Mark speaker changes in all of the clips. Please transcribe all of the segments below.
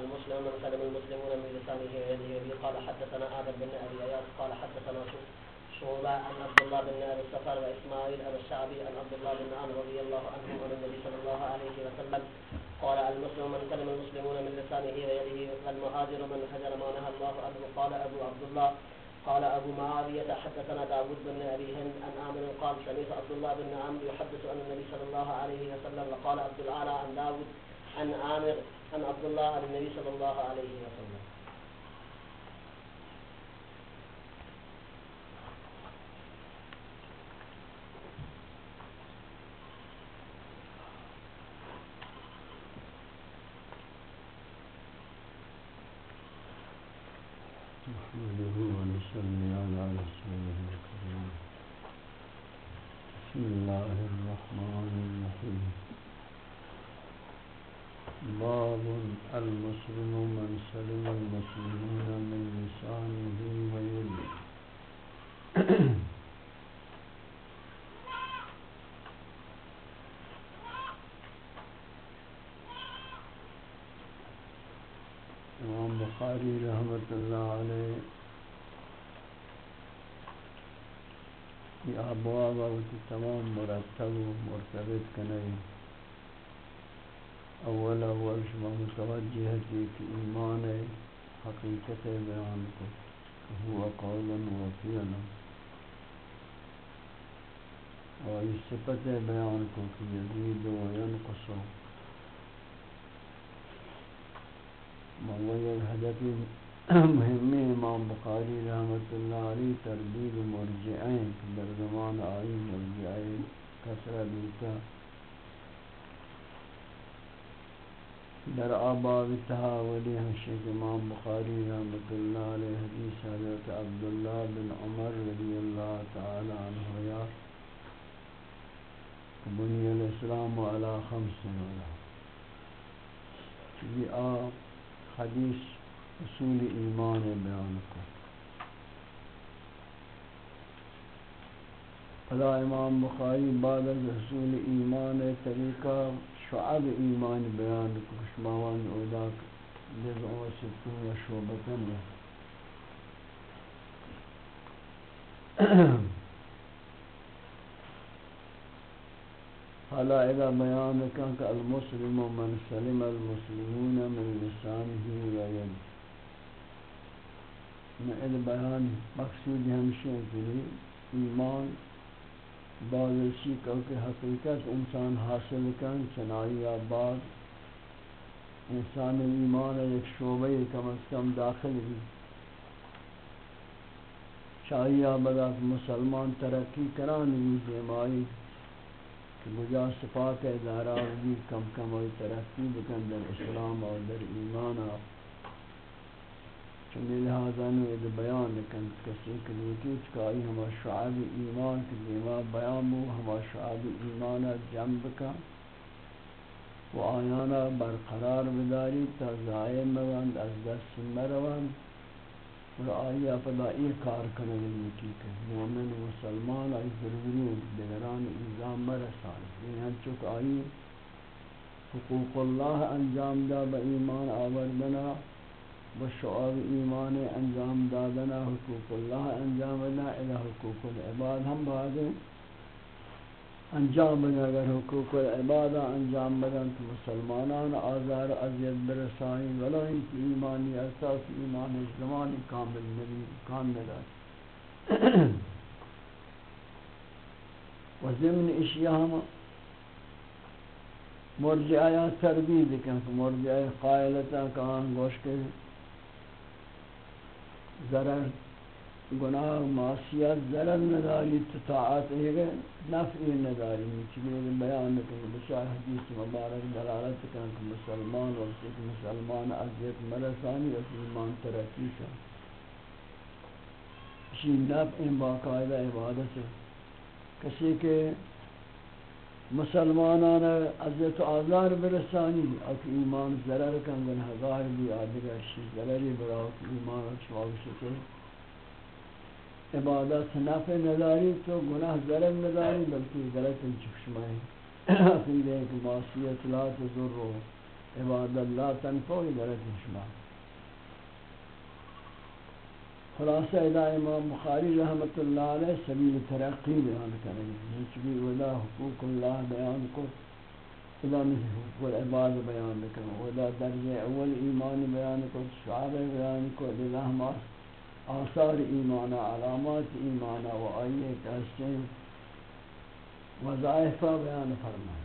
Speaker 1: المسلم من سلم المسلمون من لسانه ويده وبه قال حدثنا آدم بن أبي أياس قال حدثنا شعبة عن عبد الله بن أبي السفر وإسماعيل عن الشعبي عن عبد الله بن عمرو رضي الله عنهم عن النبي صلى الله عليه وسلم. قال المسلم من سلم المسلمون من لسانه ويده والمهاجر من هجر ما نهى الله عنه. قال أبو عبد الله. قال أبو معاوية. حدثنا داود بن أبي هند عن آمر قال سمعت عبد الله بن عمرو يحدث عن النبي صلى الله عليه وسلم. وقال عبد الأعلى عن داود. عن آمر عن عبد الله عن النبي صلى الله عليه وسلم.
Speaker 2: بخاری رحمت اللہ علیہ۔ یہ ابواب و تمام مرتب و مرتبط کنئی اول اول شما متوجہ ہے کہ ایمان ہے، حقیقت بیان کو هو قولا و فعلا اور اس صفت بیان کو کہ یزید و ینقص موضوع حدث مهم امام بخاری رحمت اللہ علیہ تردید مرجعین در زمان آئی مرجعین کسر بیتا در آباب تحاولی حشیق امام بخاری رحمت اللہ علیہ، حدیث حضرت عبداللہ بن عمر رضی اللہ تعالی عنہ یا۔ بنی الاسلام علی خمس نولا یہ آپ حدیث اصول ایمان بیان کو فلا امام بخاری بعد از اصول ایمان طریقہ شعب ایمان بیان کو شماوان اولا جزء و ستون و شعبتن. حالا اذا بیان کن کہ المسلم من سلم المسلمون من لسانه و ید میں اد بیان مقصود ہمشہ کہ ایمان بعض اسی کہ حقیقت انسان حاصل کن چنائی آباد. انسان ایمان ایک شعبہ کم از کم داخل بھی شاہی آبادات مسلمان ترقی کرانی دیمائی کہ بجا صفات ادارہ بھی کم کم ہوئی ترقی بکن در اسلام اور در ایمان چنی لہذا نوید بیان لکن کسی کلیتی چکائی ہما شعب ایمان کی دیما بیان بو ہما شعب ایمان جنب کا۔ و آیانا برقرار بداری تا ضائع موند از دست مروند اور آیا پدا ای کار کرنے کی کہ مومن مسلمان آئی ضروری دیگران ایزام مرسان یعنی ہم چک آئی حقوق اللہ انجام دا با ایمان آوردنا با شعاب ایمان انجام دادنا حقوق اللہ انجام دا الہ حقوق العباد ہم بعد انجام بدن، اگر حقوق العباد انجام بدن تو مسلمانان آزار عذیت برسائیں ولو ان کی ایمانی اساس ایمان زمانی کامل نبی کامل ہے۔ و ضمن اشیاء ہم مرجعہ تردید کن، مرجعہ قائلتا کان گوش کے ضرر گناہ معصیت، ضرر نداری تطاعت ہے نفع نداری چلی بیان کہ بشار حدیث مبارک، دلالت کہ مسلمان اور سکھ مسلمان عزیت مرسانی و ایمان ترقی کا۔ اسی نفع باقاعدہ عبادت ہے۔ کسی کے مسلمانان عزت و آزار برسانی اک ایمان ضرر کن گناہگار بھی آدھگر شی ضرری براو ایمان و شکر۔ عبادت نفع نداری، تو گناہ ضرر نداری، بلکہ غلط چکشمائیں عقیدہ کہ معصیت لا تضر عباد اللہ تنفوی درد شما خلاصہ ادا امام بخاری رحمت اللہ علیہ سبیل ترقی بیان کریں گے۔ چکی ودا حقوق اللہ بیان کو، ادا میں حقوق العباد بیان کریں۔ ودا درج اول ایمان بیان کو، شعب بیان کو، ادا ہم آثار ایمان علامات ایمان و آئیے کہ وظائفہ بیان فرمائیں۔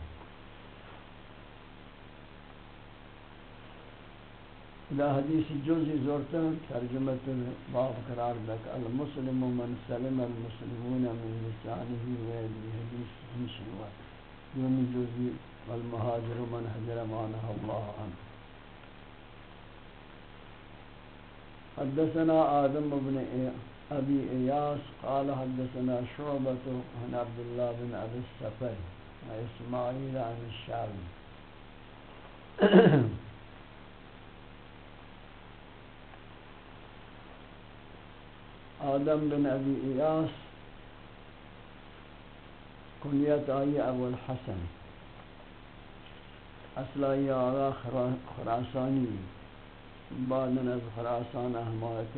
Speaker 2: الى حدیث جزی زورتن ترجمت باب قرار دک المسلم من سلم المسلمون من لسانه و يده حدیث ہمشن یوم جزی والمهاجر من حجر مانه الله عنه حدثنا آدم بن أبي إياس قال حدثنا شعبة عن عبد الله بن أبي السفر وإسماعيل عن الشعبي. آدم بن ابی ایاس کنیت آئی أبو الحسن. اصلائی آغا خراسانی بعد از خراسان احمایت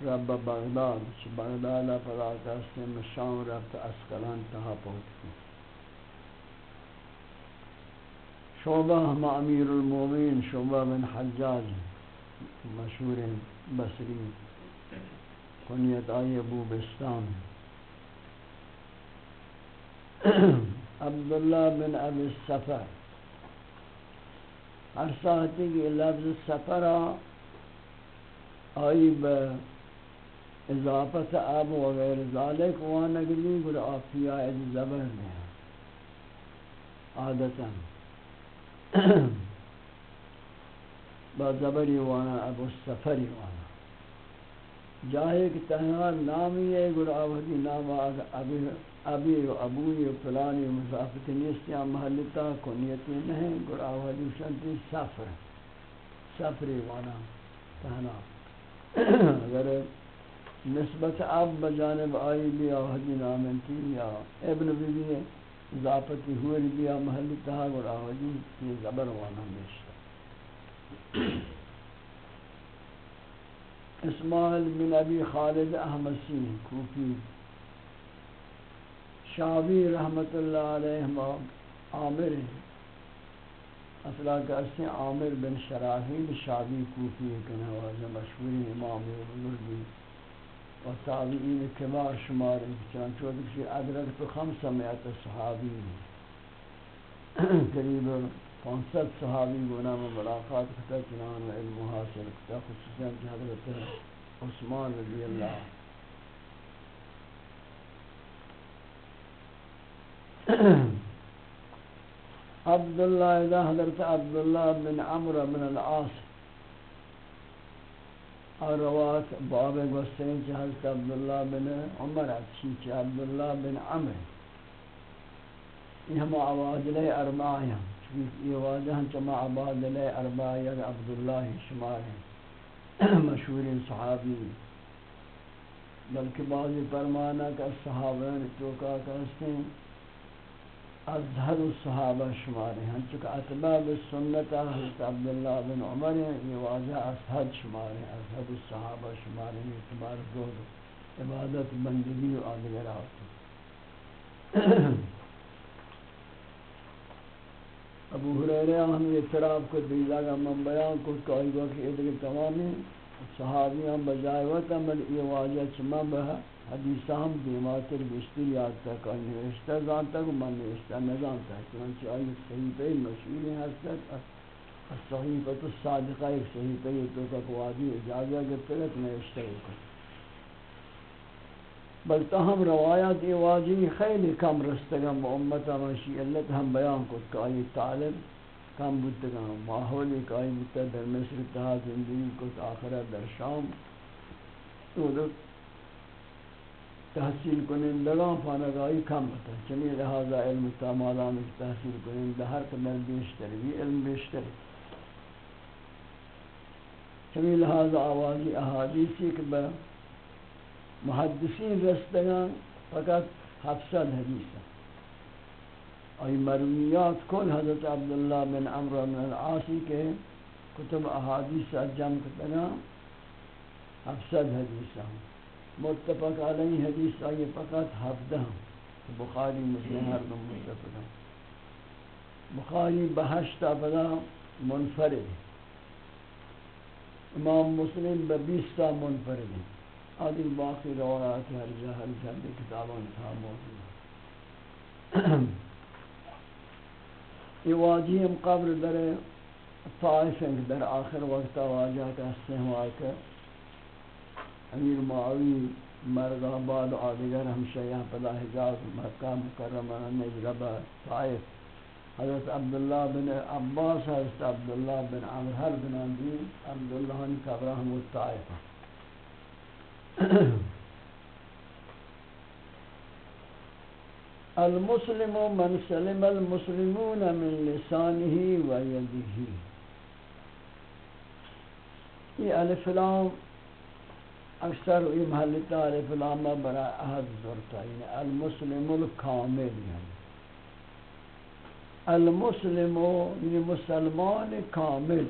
Speaker 2: رب بغداد چھ بغداد پدا کستے مشام رب اسکلان تہا پہنچ شعبہ ہم امیر المومین شعبہ بن حجاج مشہور بصری کنیت آئی ابو بستان عبداللہ بن ابی السفر ہر ساعتی کی لفظ سفر آئی با اضافت اب وغیر ذالک وانا وانگلی گر آفیاء زبر دیں عادتا۔ با زبری وانا، ابو السفری وانا۔ جاہے کہ تنہا نامی ہے گر آوہدی نام آگا ابی ابی و ابوی و فلانی و مصافت نیستی آم محلتا کنیتی نہیں گر آوہدی شنتی سفر سفری وانا تہنا۔ اگر نسبت اب بجانب آئی بھی آوہدی نامنتی یا ابن بی بی اضافتی ہوئی بھی آم محلتا گر آوہدی یہ زبر وانا بیشتا اسماعیل بن ابی خالد احمسی کوفی۔ شابی رحمت اللہ علیہ عامر اصلا کہ عامر بن شراحیل شابی کوفی کنا واجہ مشہور امام بزرگی و تابعین کبار شمار چنانچہ کسی ادرک تو خمسہ میت صحابی قریب پانسد صحابی گونا میں ملاقات کتا چنان علم حاصل کتا خصوصا کہ حضرت عثمان رضی اللہ عبداللہ اذا حضرت عبداللہ بن عمر بن العاص اور روات باب گوستین چھ حضرت عبداللہ بن عمر اچھی چھ عبداللہ بن عمر یہ ہم آواز لے ارمائی ہیں یہ واضح ہیں چما عباد علیہ اربع عبداللہ شمار ہیں مشہور صحابی بلکہ بعضی فرمانا کہ صحابین توقع کرتے ہیں ازہر الصحابہ شمار ہیں۔ چونکہ اتباب سنت حضرت عبداللہ بن عمر ہیں، یہ واضح ازہد شمار ہیں ازہد الصحابہ شمار ہیں، اعتبار زود عبادت بندگی و آدگر آتے ہیں۔ ابو حریرہ ہم اعتراف کو دیزا گا من بیان کو کئی وقت تمامی صحابیاں بجائے وقت عمل، یہ واجہ چما بہا۔ حدیثہ ہم دیماتر بشتر یاد تک آئی نوشتہ زانتا کو من نوشتہ نزانتا ہے چنانچہ آئی صحیفہ مشہور حسد صحیفت الصادقہ، ایک صحیفہ یہ تو تک وادی اجازہ گفتے گا نوشتہ ہوگا بل تاہم روایات یہ واجی خیلی کم رستگم با امتا منشی اللہ ہم بیان کو کہ آئی طالب کم بودتگم ماحولی کہ آئی بودتا در مصر تہا زندگی کو آخرہ در شام. تو دو تحصیل کنندگان پانگاہی کم بتا چنی لہذا علم تامالان تحصیل کنند ہر قدر بیشتر بھی علم بیشتر چنی لہذا آوازی احادیثی کہ محدثین رستگان فقط حفصد حدیث ای مرویات کل حضرت عبداللہ بن عمرو بن العاصی کے کتب احادیث جمع کتنا افسد حدیثہ متفق علیہ حدیث آئی فقط ہفتہ بخاری، مسلم، ہر دم متفق بخاری بہشتا پدا منفرد امام مسلم ببیستا منفرد آدھی باقی روایات ہر جہر ہر جا جہر کتابان تھا موجود یہ واجیم قبر در طائف در آخر وقت واجہ کہتے ہیں واقع امیر معاوی مرد آباد آدگر ہمشہ یہاں پدا حجاز، مکہ، مکرمہ نجربہ طائف۔ حضرت عبداللہ بن عباس، حضرت عبداللہ بن عمر ہر بن اندی عبداللہ ان قبرہ ہم طائف المسلم من سلم المسلمون من لسانه و یده۔ یہ الف لام اکثر یہ محل تعریف الف برا احد ضرورت یعنی المسلم الکامل. یعنی المسلم یعنی مسلمان کامل.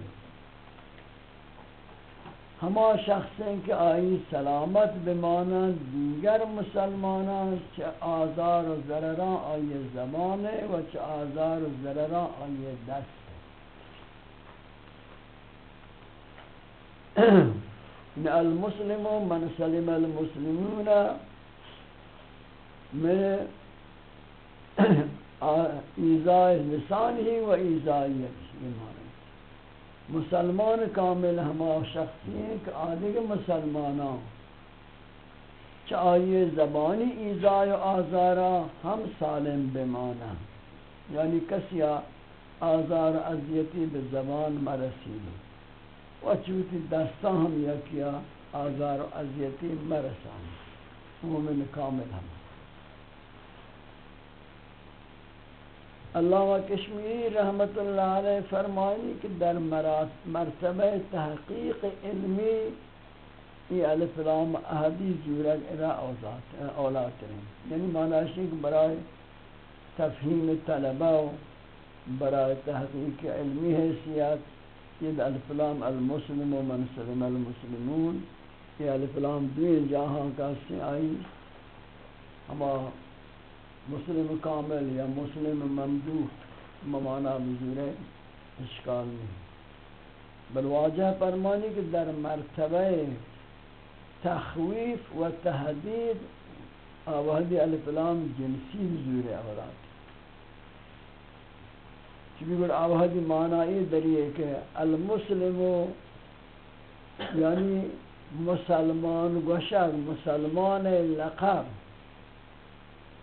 Speaker 2: ہما شخص ہیں کہ آئی سلامت بمانا، دیگر مسلمانان چھ آزار و ضرران آئی زمان و چھ آزار و ضرران آئی دست ان المسلم من سلم المسلمون. من ایزاء لسانی و ایزائیت ایمان مسلمان کامل ہما شخصی ہیں کہ آدھے مسلمانوں چاہیے زبانی ایزا و آزارا ہم سالم بمانا. یعنی کسی آزار عذیتی بے زبان مرسیل و چوتی دستہ ہم یا کیا آزار و عذیتی مرسان. مومن کامل ہم اللہ کشمیری رحمت اللہ علیہ فرمائی کہ در مرتبہ تحقیق علمی یہ الف لام احادی زورگ ارا اولاد کریں یعنی معنی کہ برائے تفہیم طلبہ و برائے تحقیق علمی حیثیت یہ الف لام المسلم و من سلم المسلمون یہ الف لام دوئے جہاں کا سے آئی۔ ہما مسلم کامل یا مسلم ممدوح ممانا بزور اشکال نہیں۔ بل واجہ پرمانی کہ در مرتبہ تخویف و تحدید آوہدی الفلام جنسی بزور اولاد۔ چبی گر آوہدی معنی دریئے کہ المسلم یعنی مسلمان گوشک مسلمان لقب.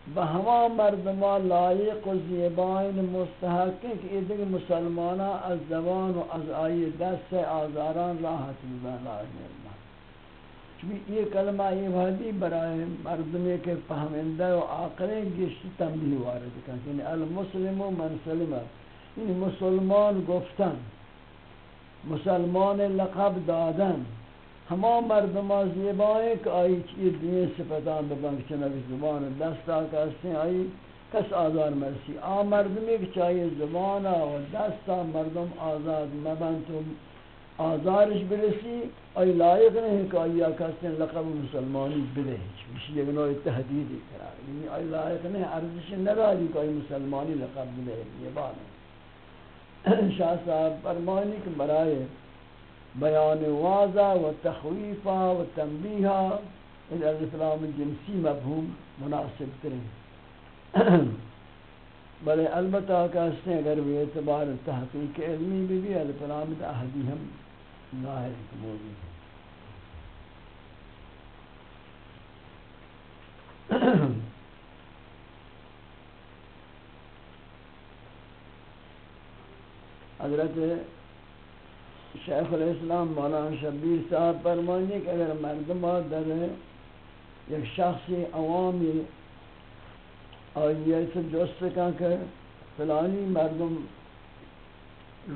Speaker 2: بہما مردما لائق و زیبائن مستحق کہ یہ دیکھ مسلمانہ از زبان و از آئی دست سے آزاران راحت ببین آئی اللہ چونکہ یہ کلمہ یہ وحدی برای مردمی کے فہمندہ و آقریں گشت تنبیہ وارد کرتے یعنی المسلم و من سلمت این مسلمان گفتن. مسلمان لقب دادن. همه مردم از زیبایی که آیی چیز دین سفتان ببن که چنه زبان دست آکه کسی آیی کس آزار مرسی. آ مردمی که چای زبان و دست مردم آزاد مبن تو آزارش برسی. آیی لایق نهی که آیی کسی لقب مسلمانی بده بشی یک نوع تحدیدی کرا یعنی آیی لایق نهی ارزش نداری که آیی مسلمانی لقب بده یه بات شاہ صاحب فرمانی کہ برائے بیان واضح و تخویفہ و تنبیہ ان الاسلام جنسی مفہوم مناسب کریں۔ بلے البتہ کہتے ہیں اگر وہ اعتبار تحقیق علمی بھی بھی الاسلام احدی ہم ظاہر موجود ہیں حضرت شیخ الاسلام مولانا شبیر صاحب فرمانی کہ اگر مردم در یک شخصی عوامی آئیے سے جست کن کہ فلانی مردم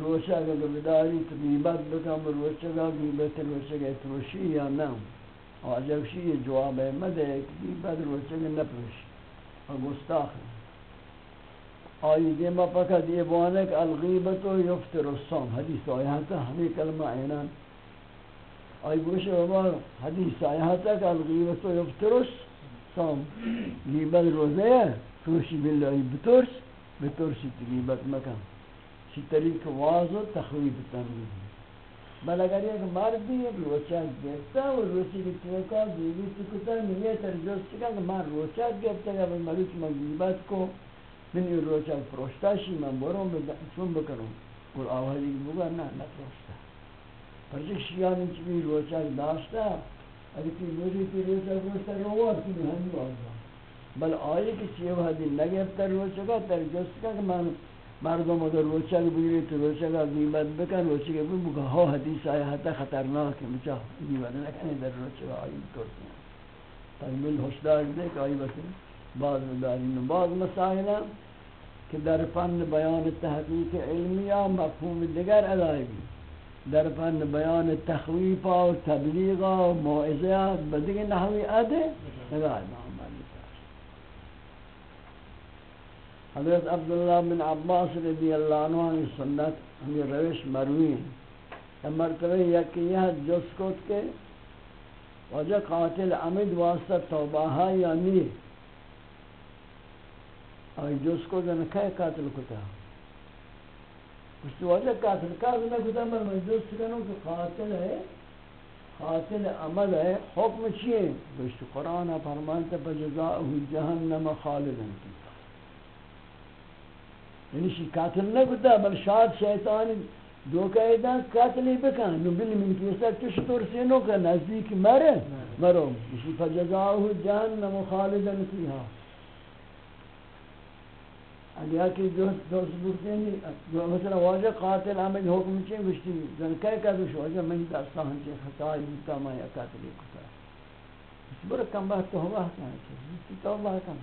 Speaker 2: روشہ کا بداری طبیبت بکم، روشہ کا غیبت روشہ کا اتروشی یا نام آجب شی یہ جواب احمد ہے کہ طبیبت روشہ کا نپروشی۔ اور گستاخ ہے۔ آئی دیما فقط یہ بوانک الغیبت و یفتر الصوم حدیث آیا تھا ہمیں کلمہ اینان آئی گوش بابا حدیث آیا تھا کہ الغیبت و یفتر الصوم غیبت روزے ہے توشی باللہ بترس بترسی تغیبت مکم چی طریق واضح و تخویب تنگید بل اگر یک مردی یک روچک گفتا و روچی که توکا دیگی تکتا نیه ترجوز چکا که من روچک گفتا یا ملوچ مگیبت کو من این روچک پروشتاشی من برون چون بکنم. کل آوازی بگا نه نپروشتا پرچک شیان این چی روچک داشتا اگر تی موزی تی روچک پروشتا روار تی همی آزا بل آئی که چیه وحدی نگفتا روچکا ترجوز چکا که من مردم اگر روچک بگیری، تو روچک غیبت بکن روچک بگیری بگا ها، حدیث آیا حتی خطرناک ہے مچا غیبت نکنی در روچک آئی کرتی ہیں تقبیل حشدار دے کہ آئی بسی بعض مدارین بعض مسائل کہ در فن بیان تحقیق علمیہ مفہوم دیگر ادائی در فن بیان تخویف و تبلیغ و موعظہ بدگی نحوی ادے ادائی بھی حضرت عبداللہ بن عباس رضی اللہ عنہ کی سنت ہمیں روش مروی ہیں. مرتبہ یکی یہ جس کت کے وجہ قاتل عمد واسطہ توبہ ہے یا نہیں؟ اور جس کو جنکہ قاتل کتا اس تو وجہ قاتل قاتل میں کتا مر میں جس کنوں کہ قاتل ہے، قاتل عمد ہے، حکم چیئے؟ بشت قرآن فرمانتا فجزاؤہ جہنم خالدن کی یعنی شی قاتل نکتا بل شاید شیطان دو قیدہ قاتلی بکن۔ نو بلی من کیسا کش ترسی کا نزدیک مرے، مرو۔ یعنی اسی فجزاؤہ جہنم خالدن فیہا اگر یکی دوست دوست بکتے ہیں، مثلا واجہ قاتل عمل حکم چین گشتی زن کئی کدوش واجہ من دستا ہنچے ہاں خطائی بیتا ما یا قاتلی کتا برا کم بات توبہ ہاں کن توبہ ہاں کن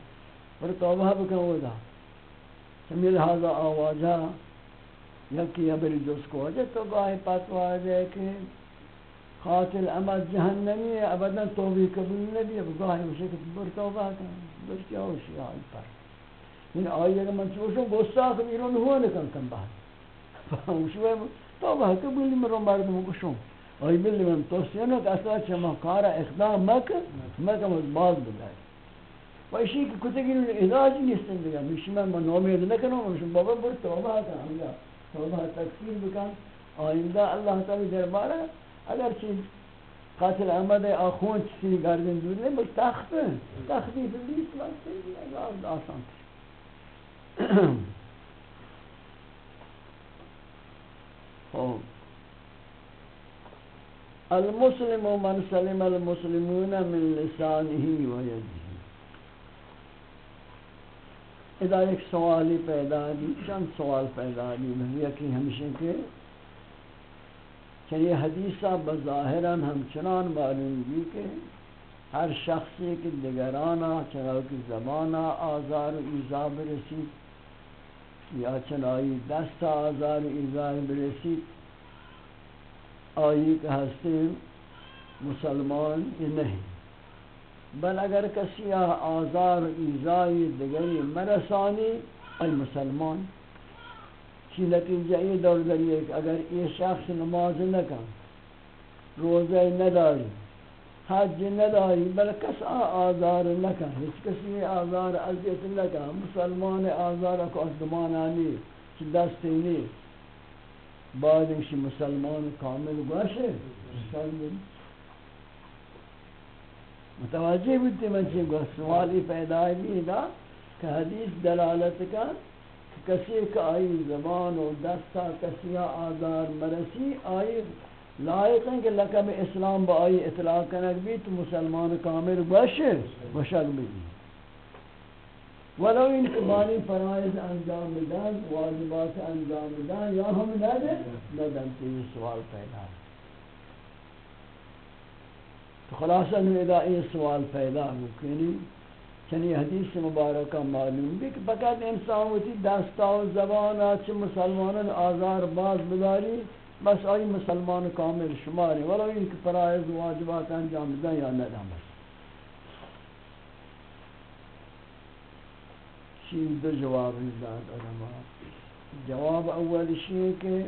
Speaker 2: برا توبہ بکن وہ دا۔ سمیل حاضر آواجہ یکی ابری جس کو وجہ تو گاہی پتوا ہے کہ قاتل عمد جہنمی ابدا توبی قبول نبی اب گاہی اسے کہ بر توبہ کن بر کیا ہوشی آئی پر۔ این آیه که من چوشم گستاخ بیرون هو نکن کن بعد فهمشوه تا با که بلی من رو و گشم آیه بلی من توسیانه که اصلا چه کار اقدام مکن مکم از باز بدار و ایشی که کتا رو علاج نیستن دیگه میشی من من نامید نکنم و بابا بر توبه کن همجا توبه تکفیر بکن آینده اللہ تعالی درباره اگر چی قاتل احمد آخوند چیزی گردن دورده بر تخت تختی فلیس وقتی آسان المسلم من سلم المسلمون من لسانه و یده ادا ایک سوالی پیدا دی چند سوال پیدا دی میں یکی ہمشہ کہ کہ حدیثہ بظاہراً ہم چنان معلوم بھی کہ ہر شخصی کے دگرانا چناو کی زبانا آزار و ایزا برسی یا چنائی دست آزار و برسی آئی کہ ہستے مسلمان یہ نہیں بل اگر کسی آزار ایزای دیگری مرسانی، ای مسلمان، چی نتیجہ یہ دور دریئے کہ اگر یہ شخص نماز نکن روزہ نداری حج نداری بل کس آزار نکن، ہیچ کسی آزار عزیت نکن، مسلمان آزار کو ازدمانانی چی دستی نی بعد انشی مسلمان کامل گوشے مسلمان. متوجہ بودتی من چی گو؟ سوالی پیدا بھی دا کہ حدیث دلالت کا کسی کا آئی زبان و دستا کسی آدار مرسی، آئی لائق ہیں کہ لقب اسلام با آئی اطلاق کنک بھی تو مسلمان کامل بشر بشر بھی۔ ولو ان کبانی فرائض انجام دن، واجبات انجام دن، یا ہم ندن ندن تیوی سوال پیدا۔ ہے تو خلاصہ نویدہ یہ سوال پیدا مکنی چنی حدیث مبارکہ معلوم بھی کہ فقط انسان ہوتی دستا و زبان چھ مسلمان آزار باز بداری بس آئی مسلمان کامل شماری ولو ان کی فرائض واجبات انجام دیں یا ندام چیز دو جواب داد علماء. جواب اول شیء کہ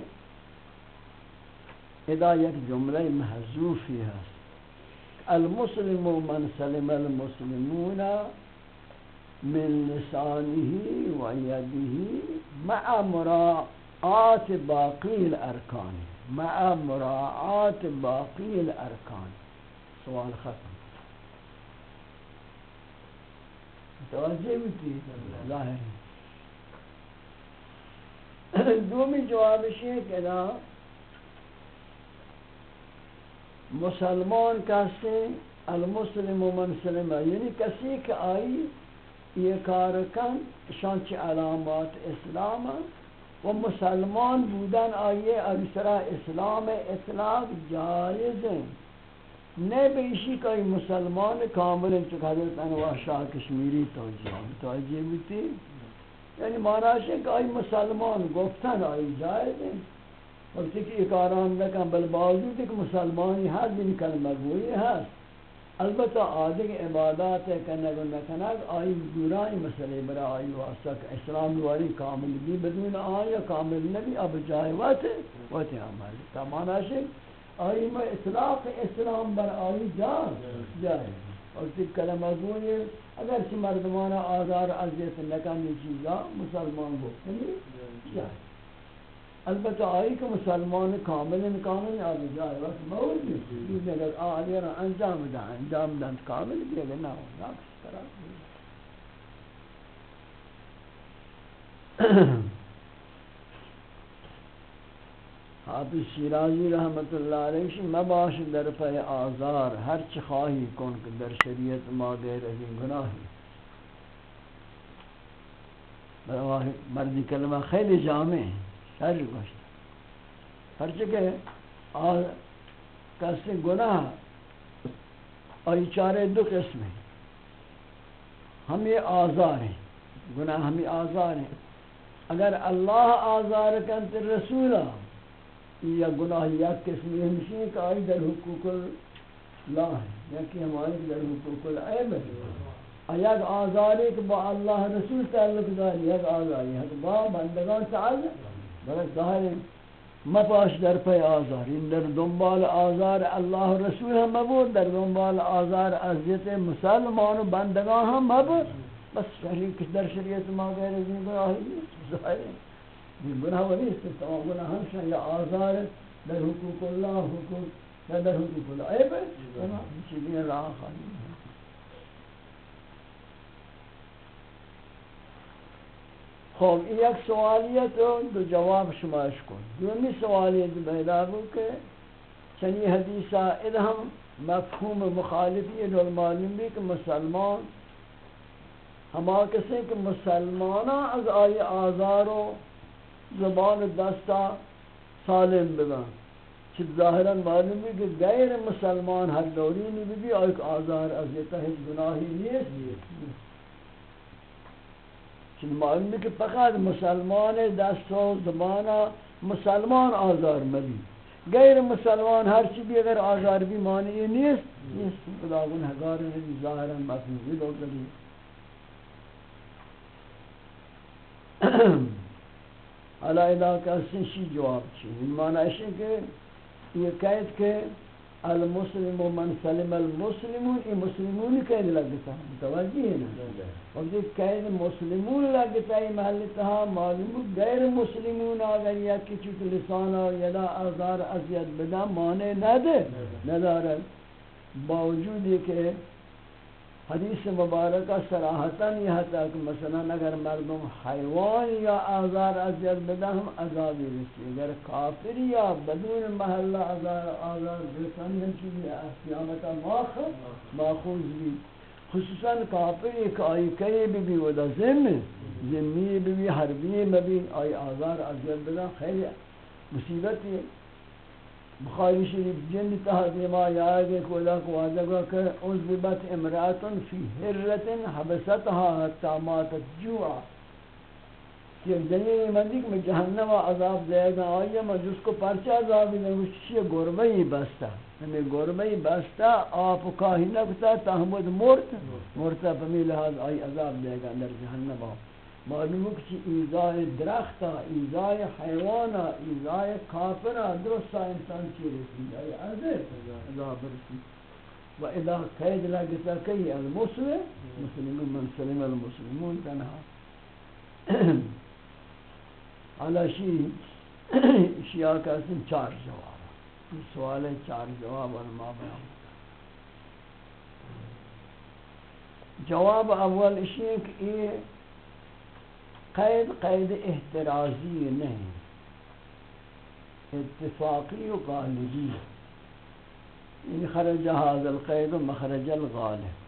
Speaker 2: ادا یک جملہ محذوفی ہے المسلم من سلم المسلمون من لسانه ويده مع مراعات باقی الارکان، مع مراعات باقی الارکان. سوال ختم. متوجہ بھی ظاہر دومی جواب ہے کہ نا، مسلمان کسی المسلم و من سلم یعنی کسی کہ آئی یہ کارکن شانچ علامات اسلام و مسلمان بودن آئیے ابسرا اسلام، اطلاق جائز ہیں۔ نے بیشی کوئی مسلمان کامل چکا حضرت انواع شاہ کشمیری توجیہ توجیہ بیتی یعنی معنی ہے کہ آئی مسلمان گفتن آئی جائز ہیں۔ وقتی کہ اکاران نکن بل باوجود کہ مسلمانی ہر دن کلمہ گوئی ہے البتہ آدھے عبادات ہے کہ نگو نکنگ، آئی دورانی مسئلے برا آئی واسطہ کہ اسلام دواری کامل بھی بدون آئی کامل نبی اب جائے واتے واتے عمل۔ تا معنی ہے آئی میں اطلاق اسلام بر آئی جان، جائے۔ اور تک کلمہ گوئی اگر چی مردمانا آزار عزیت نکنی چیزا مسلمان گو جائے۔ البتہ آئی کہ مسلمان کامل کامل آگے جائے وقت موجود نہیں اگر آلی را انجام دا انجام دا کامل بھی اگر نہ ہو ناکس طرح۔ حافظ شیرازی رحمت اللہ علیہ مباش در پہ آزار، ہر چخواہی کن کہ در شریعت ما غیر از گناہی۔ مردی کلمہ خیلی جامع ہے۔ شر گوشت۔ ہر جگہ اور کسی گناہ آئی چارے دو قسم ہیں۔ ہم یہ آزار ہیں۔ گناہ ہمیں آزار ہیں۔ اگر اللہ آزار کنت رسولہ یا گناہ یا قسم ہمشی ہے کہ آئی در حقوق اللہ ہے یا کہ ہماری در حقوق العیب ہے یک آزاری کہ با اللہ رسول تعلق داری، یک آزاری ہے با بندگان تعلق بلک ظاہر مپاش در پی آزار این در دنبال آزار اللہ رسول ہم مبود، در دنبال آزار عزیت مسلمان و بندگان ہم مبود. بس شریک در شریعت ما غیر از این گناہی ظاہر یہ گناہ ولی اس تمام گناہ ہمشہ یا آزار در حقوق اللہ، حقوق در حقوق اللہ. اے بے تمام چیزیں راہ خالی ہیں خب یک سوالیت دو جواب شماش کن. دومی سوالیت پیدا ہو کہ چنی حدیثہ ادھم مفہوم مخالفی ادھول معلوم بھی کہ مسلمان، ہما کسی کہ مسلمانہ از آئی آزار و زبان دستا سالم بگن چھ ظاہرا معلوم بھی کہ غیر مسلمان ہر دوری نہیں بھی آئی آزار از یہ تحت گناہی نہیں چون معلوم ہے کہ فقط مسلمان دست و زبانا مسلمان آزار مبی غیر مسلمان ہر چی بھی اگر آزار بھی مانی نیست. نیست. خدا گنہگار نہیں ظاہرا مفہومی لوگ کلی حالا علاقہ سنشی جواب چی؟ معنی ہے کہ یہ قید کہ المسلم من سلم المسلمون ای مسلمون کہیں لگتا ہے متوجہ ہے نا اور یہ کہیں مسلمون لگتا ہے محل تہا معلوم غیر مسلمون اگر یا کچھ لسانا یدا ازار ازیت بدا مانے نہ دے نہ باوجود یہ کہ حدیث مبارکہ صراحتاً یہ حتا کہ مثلا اگر مردم حیوان یا آزار ازیاد بدا ہم عذابی رسی، اگر کافر یا بدون محلہ آزار آزار برسانی ہم چیزی قیامتا ماخوز بھی خصوصاً کافر ایک آئی کئی بھی بھی ودا ذم ذمی بھی بھی حربی میں بھی آئی آزار ازیاد بدا خیلی مصیبت ہے. بخاری شریف جن تحت ما یاد کو لا کو واجب کہ عذبت امرات فی حرت حبستها حتى ماتت جوعا کہ جنین مندی میں جہنم عذاب دے گا آیا میں جس کو پرچہ عذاب دے گا شی گربے ہی بستا ہمیں گربے ہی بستا آپ کا ہی نکتا تحمد مرت مرتا بمی لحاظ آئی عذاب دے گا اندر جہنم معلوم ہے کہ ایزای درخت ایزای حیوان ایزای کافر درست انسان چی رسی ای ارزه اذا برسی و اذا قید لگتا کی المسلم مسلمون من سلم المسلمون تنها. حالا شی شیعہ کا اسم چار جواب. سوال چار جواب اور ما بیان جواب اول اشیاء کہ یہ قید قید احترازی نہیں، اتفاقی و غالبی. یعنی خرج هذا القید و مخرج الغالب.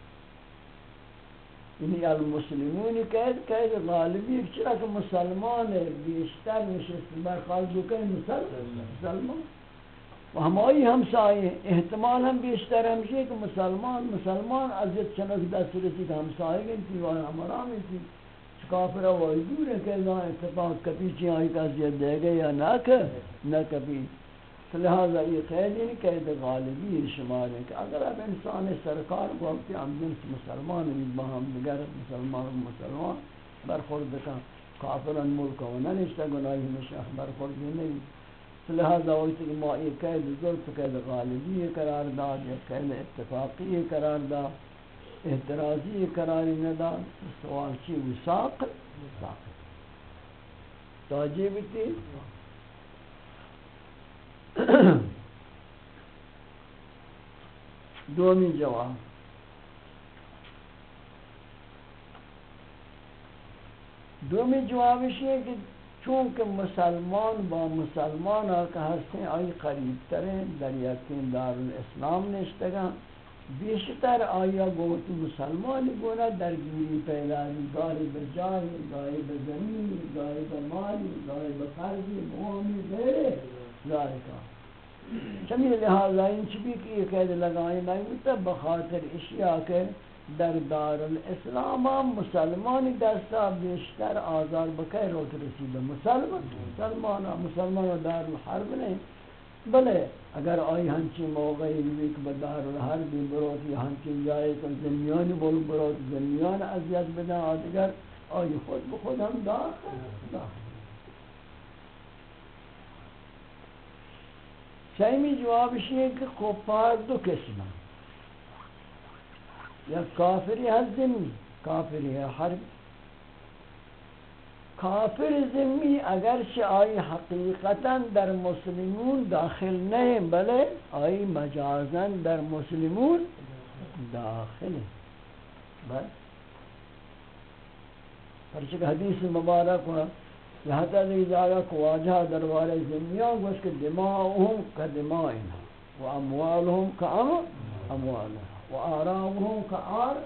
Speaker 2: یعنی المسلمون قید قید غالبی چرا کہ مسلمان بیشتر نشست بر خالد کہ مسلمان. و ہمائی ہمسائے احتمال ہم بیشتر ہمشہ کہ مسلمان مسلمان عزت چنک دست رسی کہ ہمسائے گئے تھی و ہمارا میں تھی کافر و دور ہے کہ لا اتفاق کبھی چی کا زیاد دے گئے یا نہ کہ نہ کبھی لہذا یہ قید نہیں قید غالبی شمار ہے کہ اگر اب انسان سرکار کو وقت ہم مسلمان بھی بہم دیگر مسلمان و مسلمان، برخورد کا کافر ملک و ننشتا گناہی مشاہ برخورد نہیں۔ لہذا وقت کہ ما یہ قید ظلف قید غالبی قرار داد، یا قید اتفاقی قرار داد۔ اعتراضی قراری ندار سوال چی وساق؟ وساق. توجیه بیتی دومی جواب. دومی جوابش یہ کہ چونکہ مسلمان با مسلمان آکا ہستے آئی قریب ترین در یقین دار الاسلام نشتگاں بیشتر آیا گوت مسلمان گونا درگیری پیدایی گاهی به جای گاهی به زمین، گاهی به مالی گاهی به قرضی موامی غیره ذالکا چمی لحاظا این چی بھی کہ یہ قید لگائیں نہیں ہوتا بخاطر اشیاء کے در دار الاسلام مسلمان دستا بیشتر آزار بکر روت رسید مسلمان مسلمان مسلمان دار الحرب نہیں بلے۔ اگر آئی ہنچی موقعی بھی کہ بدار ہر بھی بروت یا ہنچی جائے تو زمیان بول بروت زمیان عذیت بدا آدگر آئی خود بخود ہم داخل داخل۔ سیمی جوابش یہ کہ کفار دو قسم یا کافری ہے زمین کافری ہے حرب کافر ذمی اگرچہ آئی حقیقتا در مسلمون داخل نہیں بلے آئی مجازن در مسلمون داخل. بس پرچک حدیث مبارک ہوا یہاں تک جاگا کو واجہ دربار ذمیان گوش کہ دماؤہم کا دمائنا و اموالہم کا اموالہم و آرامہم کا آر؟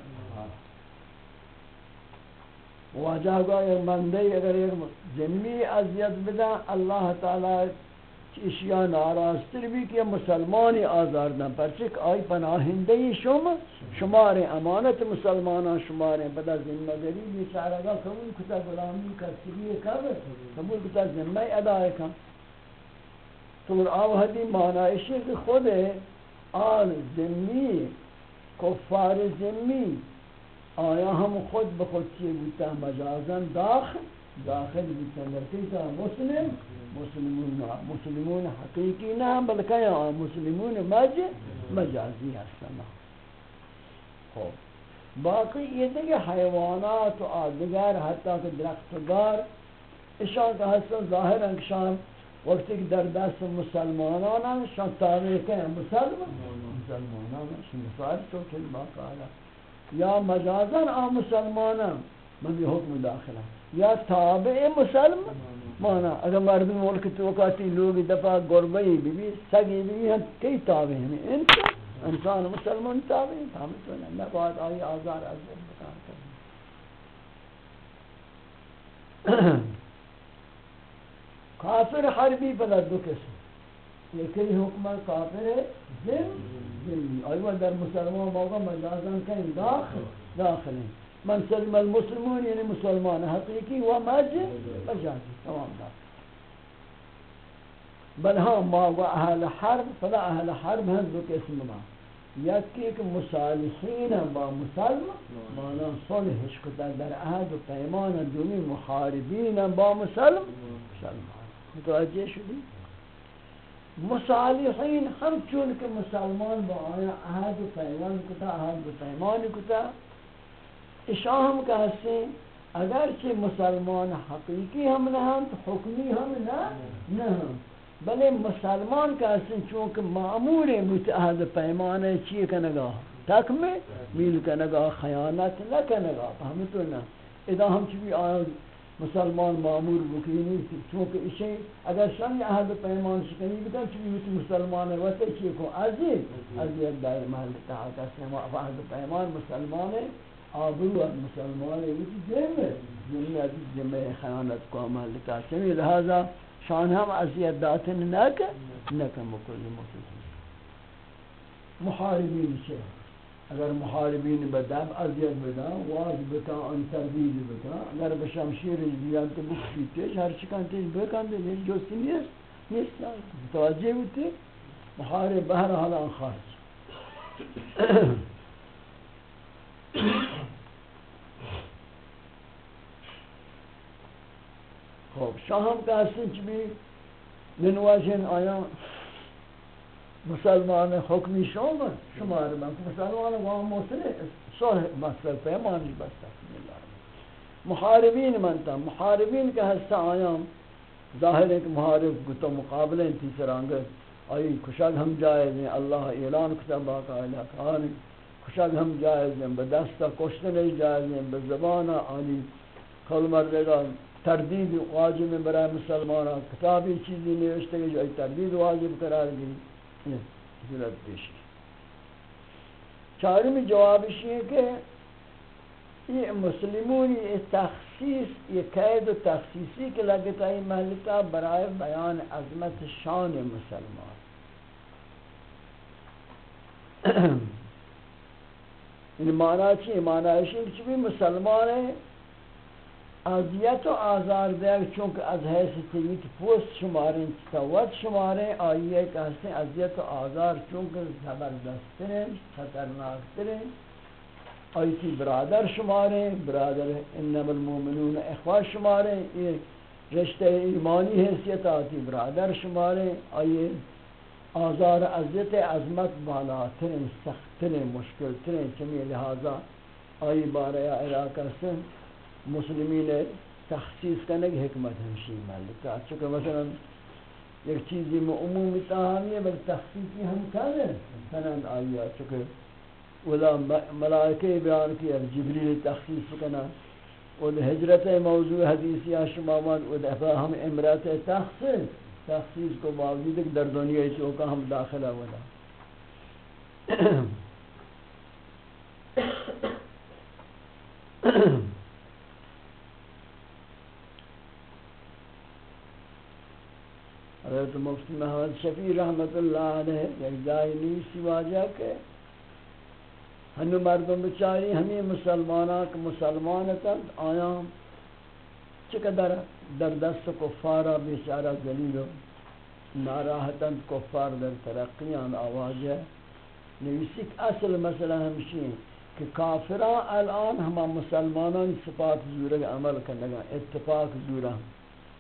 Speaker 2: واجہ گا ایک مندے اگر ایک جنمی عذیت بدا اللہ تعالی اشیاء ناراستر بھی کہ مسلمانی آزار دن پرچک، آئی پناہندہی شما شمار امانت مسلمانان، شمار بدا ذمہ دری بیچارہ گا قبول کتا غلامی کسری کب قبول کتا ذمہ ادائے کم تو آو حدی معنی کہ خود آن ذمی کفار ذمی آیا ہم خود بخود چیئے بودتا مجازن داخل داخل بودتا لرکیتا مسلم، مسلمون مسلمون حقیقی نہ، بلکہ یا مسلمون مج، مجازی ہستنا خوب باقی یہ دیکھ حیوانات و آدگر حتی کہ درختگار اشان کا حسن ظاہر انکشان وقتی کہ در دست مسلمانانا شان تابعی کہ مسلمان مسلمانانا شان مفاد تو کل باقا آیا یا مجازن آ مسلمانم من یہ حکم داخلہ ہاں۔ یا تابع مسلم، مانا، اگر مرد ملک توقاتی لوگ دفعہ گربئی بھی بھی، سگی بھی ہیں، کئی تابع ہیں۔ انسان انسان مسلمان تابع ہیں۔ تابع تو نہیں میں بات آئی آزار عزیز بکان کریں کافر حربی بلا دو قسم یکی حکم کافر ہے ذم المسلمين أيوة در مسلمان واقع من لازم كين داخل داخلين من سلم المسلمون يعني مسلمان. حقيقي ومج مجازي تمام داخل. بل ها ما أهل حرب فلا أهل حرب هم ذو قسم ما. یکی که مسالحین با مسلمانان صلحش کتن در عهد و پیمان دومی محاربین با مسلم مسلمان. متوجه شدید؟ مصالحین ہم چون کہ مسلمان با آیا، عہد و پیمان کتا، عہد و پیمان کتا۔ اشاہم کا حسین، اگرچہ مسلمان حقیقی ہم نہ ہم، تو حکمی ہم نہ نہ ہم۔ بلے مسلمان کا حسین چونکہ معمور متعہد پیمان چیئے کنگا تک میں، میل کنگا خیانت نہ کنگا فہمتو نا اذا ہم چوی آیا مسلمان معمور بکنی چونکہ اسے اگر شان عہد پیمان شکنی بکن چونکہ یہ مسلمان ہے وقت چیئے کو عزیز عزیز دائر محل تحاکہ سے عہد پیمان مسلمان ہے آبرو اور مسلمان ہے۔ وہ جمع جمع عزیز جمع خیانت کو محل تحاکہ سے لہذا شان ہم عزیز داتن نہ کر نہ کر مکل مکل محاربین سے۔ اگر محاربین بدم اذیت بدن واج بکن آن تردید بکن اگر به شمشیر بیان تو بکشیتش هر چکن تیش بکن دیگه جستی نیست نیست متوجه بودی؟ محارب به هر حال آن خارج خب شاه هم که هستن چی بی من واجهن آیا مسلمان حکمی شما شما رو من مسلمان و مسلم صلح مسئله پیمانی بسته محاربین من تا، محاربین که هست آیام. ظاہر ہے کہ محارب گتو مقابلے تھی سرانگے آئی کشاگ ہم جائز ہیں اللہ اعلان کتا باقاعدہ کہانی کشاگ ہم جائز ہیں بدستہ کشتے نہیں جائز ہیں بزبانہ آنی. کل مردگا تردید واجب برای مسلمانہ کتابی چیزی نوشتے کہ جو تردید واجب قرار گئی ضرورت پیش چارمی جوابش یہ کہ یہ مسلمون یہ تخصیص یہ قید و تخصیصی کے لگتا ہے محلتا برائے بیان عظمت شان مسلمان یعنی معنی چی معنی ہے کہ مسلمان ہیں اذیت و آزار دیگر چونکہ از حیث تیویت پوست شماریں توت شماریں، آئیے کہ ہستیں اذیت و آزار چونکہ زبردستریں، خطرناکتریں۔ آئیتی برادر شماریں، برادر انم المومنون اخوہ شماریں رشتہ ایمانی حیثیت آتی برادر شماریں۔ آئیے آزار عزیت عظمت بالاتریں سختریں مشکلتریں چمی لہذا آئی بارے علاقہ سے مسلمین تخصیص کرنے کی حکمت ہمشی مالکہ چونکہ مثلا ایک چیزی میں عمومی تاہمی ہے بل تخصیصی ہم کرنے سنند آئیا چونکہ اولا ملائکہ بیان کی اب جبریل تخصیص کرنا اور حجرت موضوع حدیثی آشمامان اور دفعہ ہم امرات تخصیص تخصیص کو باوجود در دنیا چوکا ہم داخلہ ہونا۔ حضرت مفتی محمد شفیع رحمت اللہ علیہ ایک جائے نیسی واجہ کے ہنو مردم بچاری، ہمیں مسلمانہ کہ مسلمانتا آیا چقدر در دست کفارہ بیچارہ ذلیل ناراحتا کفار در ترقیان آواز ہے۔ نویسی کہ اصل مسئلہ ہمشی ہیں کہ کافران الان ہما مسلمانان صفات زورگ عمل کرنگا، اتفاق زورہ۔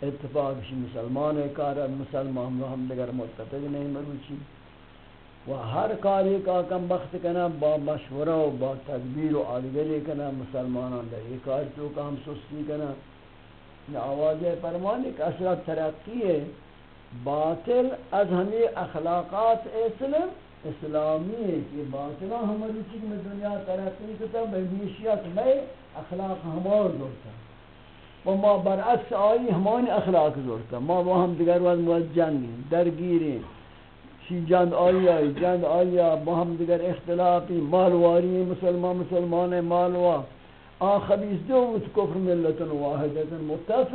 Speaker 2: اتفاق شی مسلمان کار مسلمان و ہم دیگر متفق نہیں مروچی۔ و ہر کاری کا کم بخت کنا، با مشورہ و با تدبیر و آدگری کنا، مسلمانان در یہ کار تو کا ہم سستی کنا۔ یہ آواز فرمانے کہ اصلا ترقی ہے۔ باطل از ہمیں اخلاقات اسلام، اسلامی ہے کہ باطلہ ہماری چیز میں دنیا ترقی کتا میں اخلاق ہمار دورتا و ما برعکس آئی ہمانی اخلاق زورتا. ما با ہم دیگر وقت موجنگیم درگیریم. شی جند آئی آئی، جند آئی آئی، با ہم دیگر اختلافی مالواری مسلمان مسلمان مالوا آن خبیث دو بود کفر ملتن واحدتن. متفق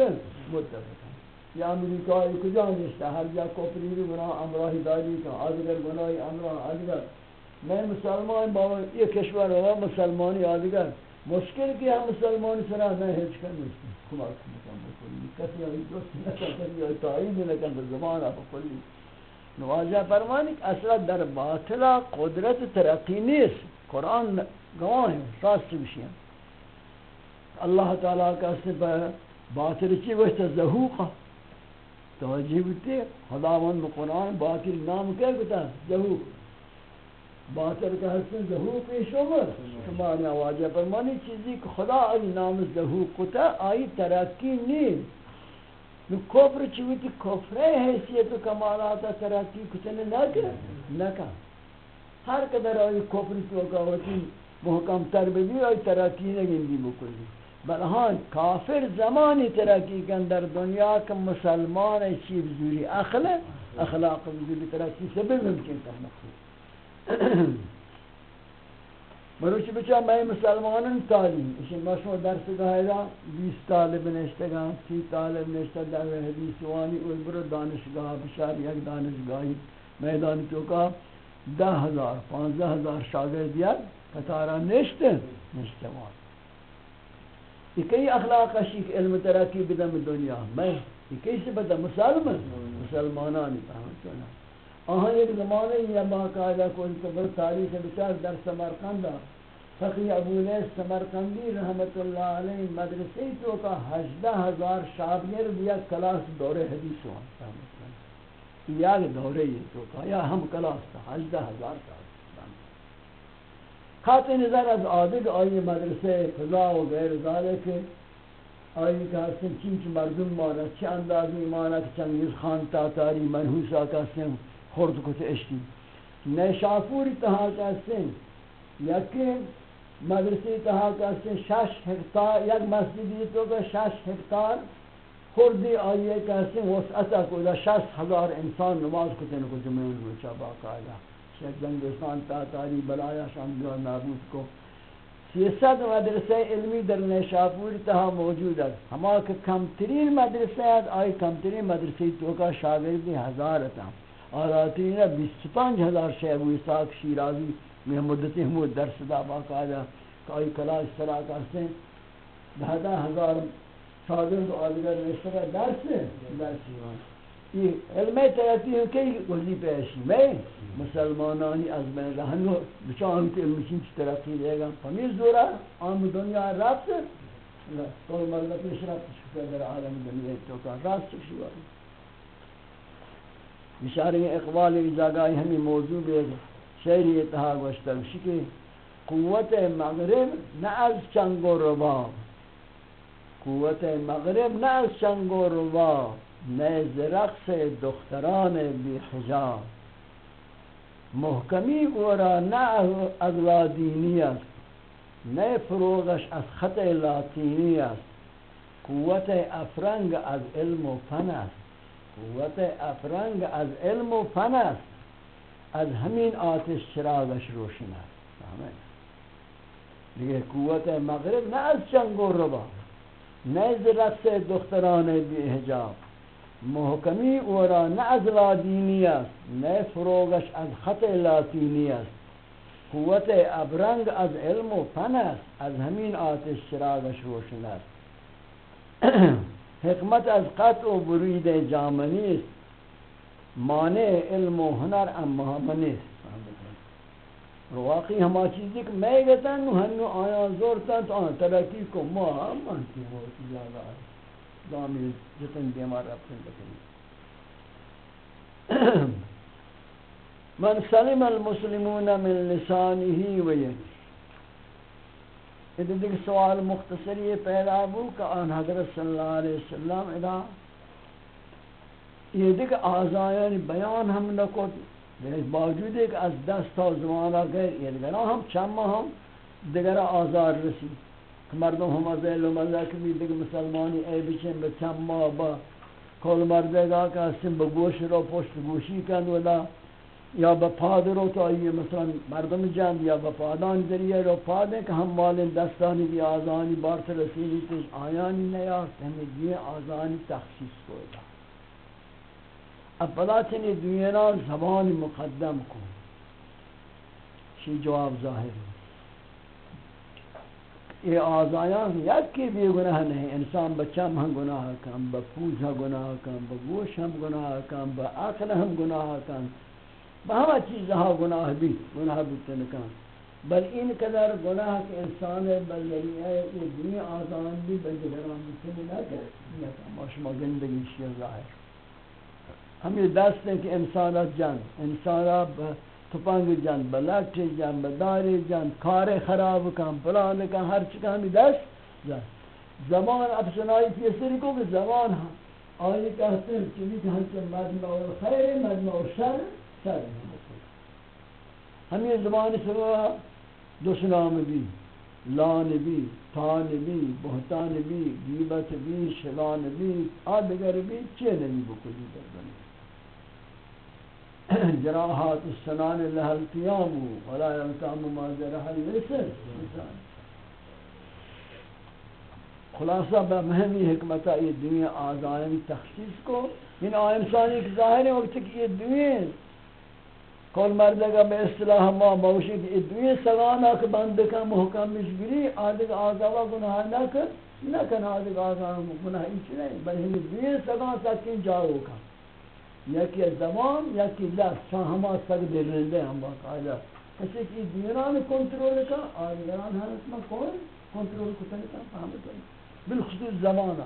Speaker 2: متفق. یا امریکایی کجا نشتا؟ ہر جا کفری رو گناہ امراہی داری کا. آدگر گناہی امراہ، آدگر. میں مسلمان با یہ کشور ہوا مسلمانی آدگر. مشکل کیا مسلمان سرا؟ میں ہیچ کر نہیں کمک میکنم بکنی کسی آئی دوست نکن کسی آئی تایید نکن به زمان بکنی نواجہ فرمانی کہ اصلا در باطلا قدرت ترقی نیست قرآن گواہ ہیں راست بشیاں اللہ تعالیٰ کا سبب باطل چی وشتا زہوقا توجہ بتے خداوند قرآن باطل نام کیا کتا زہوق۔ باطل کا حسن زہوق شمر شمار واجہ فرمانی چیزی کہ خدا ای نام زہوق کتا آئی ترقی نیست نو کفر چویتی کفر حیثیت و کمالات ترقی کتن نکر نکر ہر قدر آئی کفر تو کہوتی محکم تر بھی آئی ترقی نگندی بکلی بلہان کافر زمانی ترقی کن در دنیا کا مسلمان چیب زوری اخلاق اخلاق زوری ترقی سے بھی ممکن تر مروچ بچا میں مسلمانن تعلیم اسی مشمول درس گاہدہ بیس طالب نشتگان سی طالب نشتہ در حدیث وانی اوی برو دانشگاہ بشار یک دانشگاہی میدان چوکا دہ ہزار پانزہ ہزار شاگرد یک کتارا نشتے نشتے وان یہ کئی اخلاق شیخ علم ترقی بدم دنیا میں یہ کئی سے بدا مسلمان مسلمانانی پہنچ چونا آہاں ایک زمانے یہ باقاعدہ کوئی کبر تاریخ بچار در سمرقندہ فقی ابو لیس سمرقندی رحمت اللہ علیہ مدرسی تو کا ہجدہ ہزار شاگرد یا کلاس دور حدیث ہوا یا دورے یہ تو کا، یا ہم کلاس تھا، ہجدہ ہزار کا. خاطر نظر از عادق آئی مدرسے فضا و غیر ذالک، آئی کہ حسن چنچ مردم مانا چھ اندازی مانا کہ چنگیز خان تاتاری منحوسا کا حسن خورد کت اشتی نیشافوری تہا کا حسن یقین مدرسی تہا کہتے شش ہکتار یک مسجدی تو کہ شش ہکتار خوردی آئیے کہتے ہیں وسعتا کو دا شش ہزار انسان نماز کتے کو جمعین روچا باقاعدہ شیخ جنگستان تاتاری بلایا شامدو نابود کو۔ سیست مدرسہ علمی در نیشاپور تہا موجود ہے۔ ہما کہ کم ترین مدرسہ ہے آئی کم ترین مدرسی تو کا شاگردی ہزار تا۔ اور آتی ہے بیس پانچ ہزار شیخ ویساک شیرازی میں مدتی ہم درس دا باقاعدہ کوئی کلاس طرح کرتے ہیں دہدہ ہزار شاگرد و آدگر رشتہ درس درس یہ علم تیاتی ہے کئی گزی پیشی میں مسلمانانی از میں رہنو بچان کے علم چین چی ترقی دے گا۔ پمیر زورا عام دنیا رابط کل مرد پیش رابط شکر در عالم دنیا تو کا راست شکر بشاری اقبال جاگائی ہمیں موضوع بے شعری اتحا گوشتر شکی قوت مغرب نه از چنگ و ربا. قوت مغرب نه از چنگ و ربا، نه زرقص دختران بی حجاب محکمی گورا نه از لادینی است، نه فروغش از خط لاتینی است. قوت افرنگ از علم و فن است. قوت افرنگ از علم و فن است. از همین آتش چراغش روشن است. دیگه قوت مغرب نه از جنگ و ربا، نه از رقص دختران بی حجاب. محکمی او را نه از لادینی است، نه فروغش از خط لاتینی است. قوت ابرنگ از علم و فن است، از همین آتش چراغش روشن است. حکمت از قطع و برید جامنی است مانع علم و ہنر اما منیس واقعی ہما چیزی کہ میں گتا نو ہنو آیا زورتا تو آن ترکی کو ما من کی وہ زیادہ ہے دامی جتن بیمار اپنے بکنی من سلم المسلمون من لسانه و یدی یہ دیکھ سوال مختصری پیدا ہو کہ آن حضرت صلی اللہ علیہ وسلم ادا یہ دیکھ آزائن بیان ہم نکو باوجود ہے کہ از دست تا زمانہ گئر یہ یعنی دیگر ہم چمہ ہم دیگر آزار رسی کہ مردم ہم از علم اللہ کبھی دیگر مسلمانی اے بچیں بچمہ با کل مردگا کہ اسم بگوش رو پشت گوشی کند ولا یا با پاد رو تو آئیے مثلا مردم جند یا با پادان ذریعے رو پادیں کہ ہم والن دستانی بھی آزانی بارت رسیلی تیش آیانی نیاست ہمیں یہ آزانی تخصیص کو دا۔ اب بلا چنی دنیا زبان مقدم کن۔ شی جواب ظاہر ہے یہ آزایان یک کی بھی گناہ نہیں۔ انسان بچم ہم گناہ کم بپوز ہم گناہ کم بگوش ہم گناہ کم بعقل ہم گناہ کم۔ بہما چیز ہاں گناہ بھی گناہ بھی تنکان بل این قدر گناہ کہ انسان ہے، بل یعنی ذریعہ یہ دنیا آزان بھی، بل جگران ممکن نہ کرے۔ ماشما زندگی شیئر ظاہر ہم یہ دست ہیں کہ انسانات جان انسانات تپنگ جان بلٹ جان بداری جان، کار خراب کن پلان کن ہر چکا ہمی دست جان۔ زمان اب سنائی پیسری کو کہ زمان ہاں آئی کہتے ہیں چلی کہ ہم سے مجمع خیر، مجمع شر شر۔ ہم یہ زمان سوا دشنام بھی، لان بھی، تان بھی، بہتان بھی گیبت بھی شلان بھی، آدگر بھی چے نہیں بکلی در بنی جراحات السنان لها القيام ولا يمتعم ما جرح اللسان خلاصہ بہمی حکمت یہ دنیا آزائن تخصیص کو۔ ان انسانی کی ظاہر ہے وقت کی یہ دنیا کل مردگا بے اصطلاح ما موشی کی یہ دنیا سگانا کہ بند کا محکم مشگری آدھگ آزاوا گناہ نہ کر، نہ کن آدھگ آزاوا گناہ ایچ نہیں بلکہ دنیا سگانا سکین جاؤ کا یکی زمان یکی لفظ چون همه سگ برنده هم با قاعده کسی که دیگران کنترل کن آدگران هر اسم کن کنترل کتن کن فهمت بالخصوص زمان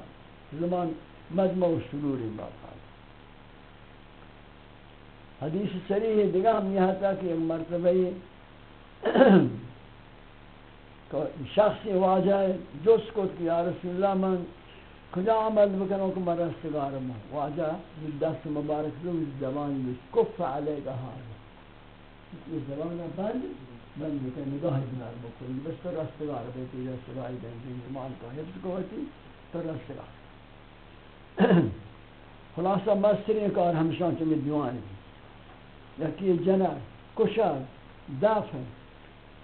Speaker 2: زمان مجمع و شروری با قاعده حدیث صریح دیگه هم یہ تھا کہ ایک مرتبہ شخصی واجہ جس کو کہ یا رسول اللہ من کجا عمل بکنو کہ مرا استغار مو واجہ دست مبارک رو زبان بس کف علیک حال۔ یہ زبان بند بند بکن، نگاہ کنار بکنی بس تو رستگار بیتی رستگاری دنگی زمان کا حفظ کو ہوتی، تو رستگار۔ خلاصہ، مستری کار ہمشان چمی دیوانی یکی جنر کشر دفن،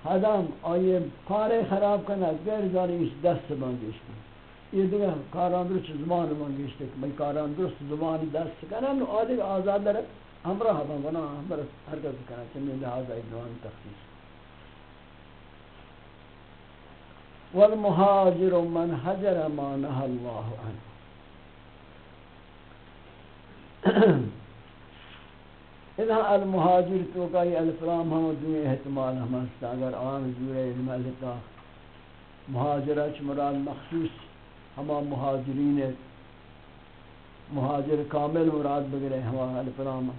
Speaker 2: حدم آئیے کار خراب کنه، غیر داری اس دست بندش کنه یہ دیگه کاران درست زمان من گشته. که من کاران درست زمانی دست کنم، نو آدھگ آزاد داره. همراه هم بنا همراه حرکت کنه چنین لحاظه ایدوان تخصیص. والمهاجر من حجر ما نهى الله عنه. اذا المهاجر تو کا یہ الفلام ہم دو احتمال ہم است اگر عام جوڑے علم لتا مہاجرہ مراد مخصوص ہما مہاجرین مہاجر کامل مراد بگرے ہما الفرام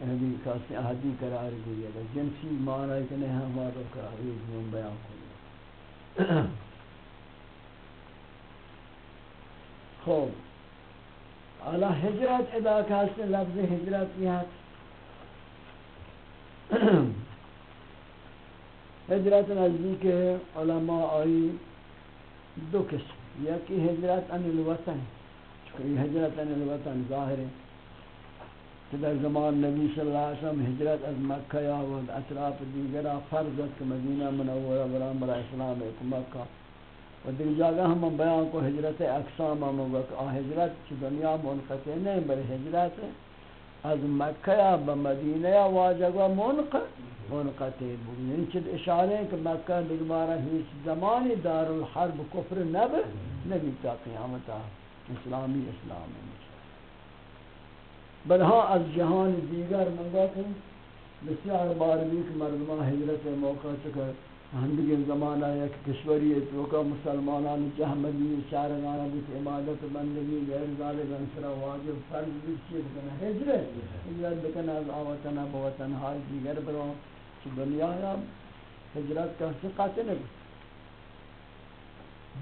Speaker 2: اہدی کاسی اہدی قرار گئی ہے جنسی معنی کہ نہیں ہمارا قرار یہ بیان کو خوب اعلی حجرت ادا کاسی لفظ حجرت یہ حجرت نزدیک علماء آئی دو قسم، یا کہ حجرت ان الوطن، چونکہ یہ حجرت ان الوطن ظاہر ہے کہ در زمان نبی صلی اللہ علیہ وسلم حجرت از مکہ یا و اطراف دیگرہ فرضت کہ مدینہ منورہ برام برا اسلام ایک مکہ. و دیگر جاگہ ہم بیان کو حجرت اقسام ہم ہوگا کہ آ حجرت چی دنیا منقطع نہیں بل حجرت از مکہ یا بمدینہ یا واجگہ منقطع منقطع بود یعنی چه اشاره که مکه دیگه هیچ زمانی دار الحرب کفر نب نبی تا قیامت اسلامی اسلام بل ها از جهان دیگر منگا کن. بسیار بار بھی کہ مردمان ہجرت موقع چکر ہندگی زمانہ یک کشوری تو کا مسلمانان جہمدی شارگانہ بیت عبادت بندگی غیر ذالک انسرا واجب فرض بھی چیز کنا ہجرت ہجرت بکن از آوطنہ بوطن حال دیگر برو دنیا یا ہجرت کا سقات نہیں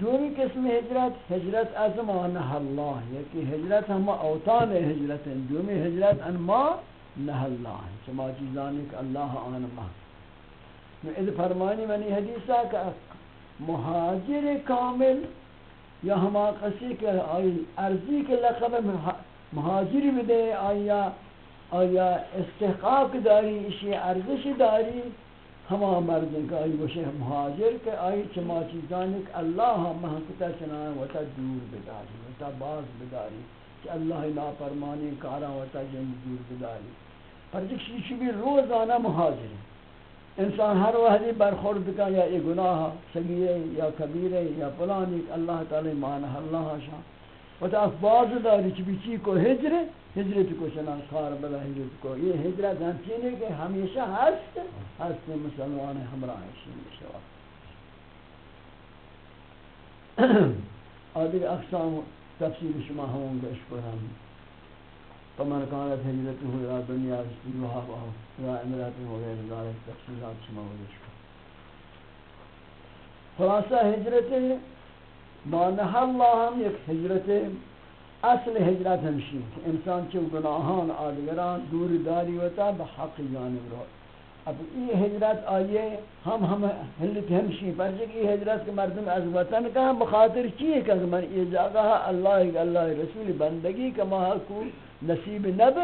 Speaker 2: دومی قسم ہجرت ہجرت از ما نہ اللہ یکی ہجرت ہم اوطان ہجرت ہیں دومی ہجرت ان ما نہ اللہ چما چیزانی کہ اللہ آن ما۔ اذ فرمانی منی حدیثہ کہ مہاجر کامل یا ہما قصی کے آئی ارضی کے لقب مہاجر بھی دے، آیا آیا استحقاق داری اشی ارزش داری، ہما مردن کا آئی وشی مہاجر کے آئی چما چیزانی کہ اللہ محکتا چنائے وطا دور بداری وطا باز بداری، کہ اللہ نافرمانی کارا وطا جن دور بداری۔ پر جکشی چی بھی روزانہ مہاجر انسان ہر وحدی برخورد کا یا یہ گناہ سگیرے یا کبیرے یا پلانی اللہ تعالی مان اللہ شاہ و تا افباز داری چی بیچی کو ہجر ہجرت کو چنا کار بلا ہجرت کو یہ ہجرت ہم چینے کہ ہمیشہ ہست ہست مسلمان ہمراہ شین شوا آدھر اقسام تفصیل شما ہوں گے اشکرہم فمن كانت هجرته الى دنيا يصيبها الى امرات وغير ذلك تفصيلات شما ودش خلاصہ ہجرت مانح اللہ ہم ایک ہجرت اصل ہجرت ہمشی. انسان چو گناہان، آدگران دور داری ہوتا بحق جانب رو. اب یہ ہجرت آئیے، ہم ہم ہلت ہمشی. پر جک یہ ہجرت کے مردم از وطن کا بخاطر چیئے کہ من یہ جاگہ، اللہ اللہ رسول بندگی کا ماہ کو نصیب نب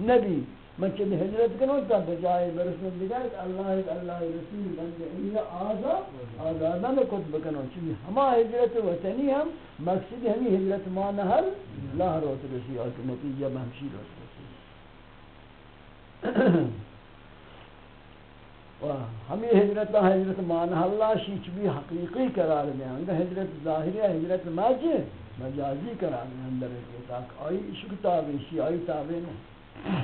Speaker 2: نبی۔ من چند ہجرت کنو تا بجائے برسول دیگر اللہ اللہ رسول بندگی یہ آزاد آزادہ میں کت بکنو چلی ہما ہجرت وطنی ہم، مقصد ہمی ہجرت مانحل لا روت رسی اور نتیجہ بہمشی روت رسی۔ ہمیں ہجرت ہجرت مانح اللہ شیچ بھی حقیقی قرار دیں انگا ہجرت ظاہری ہجرت ماجی مجازی قرار دیں اندر کے تاک آئی عشق تابع شی، آئی تابع نہیں۔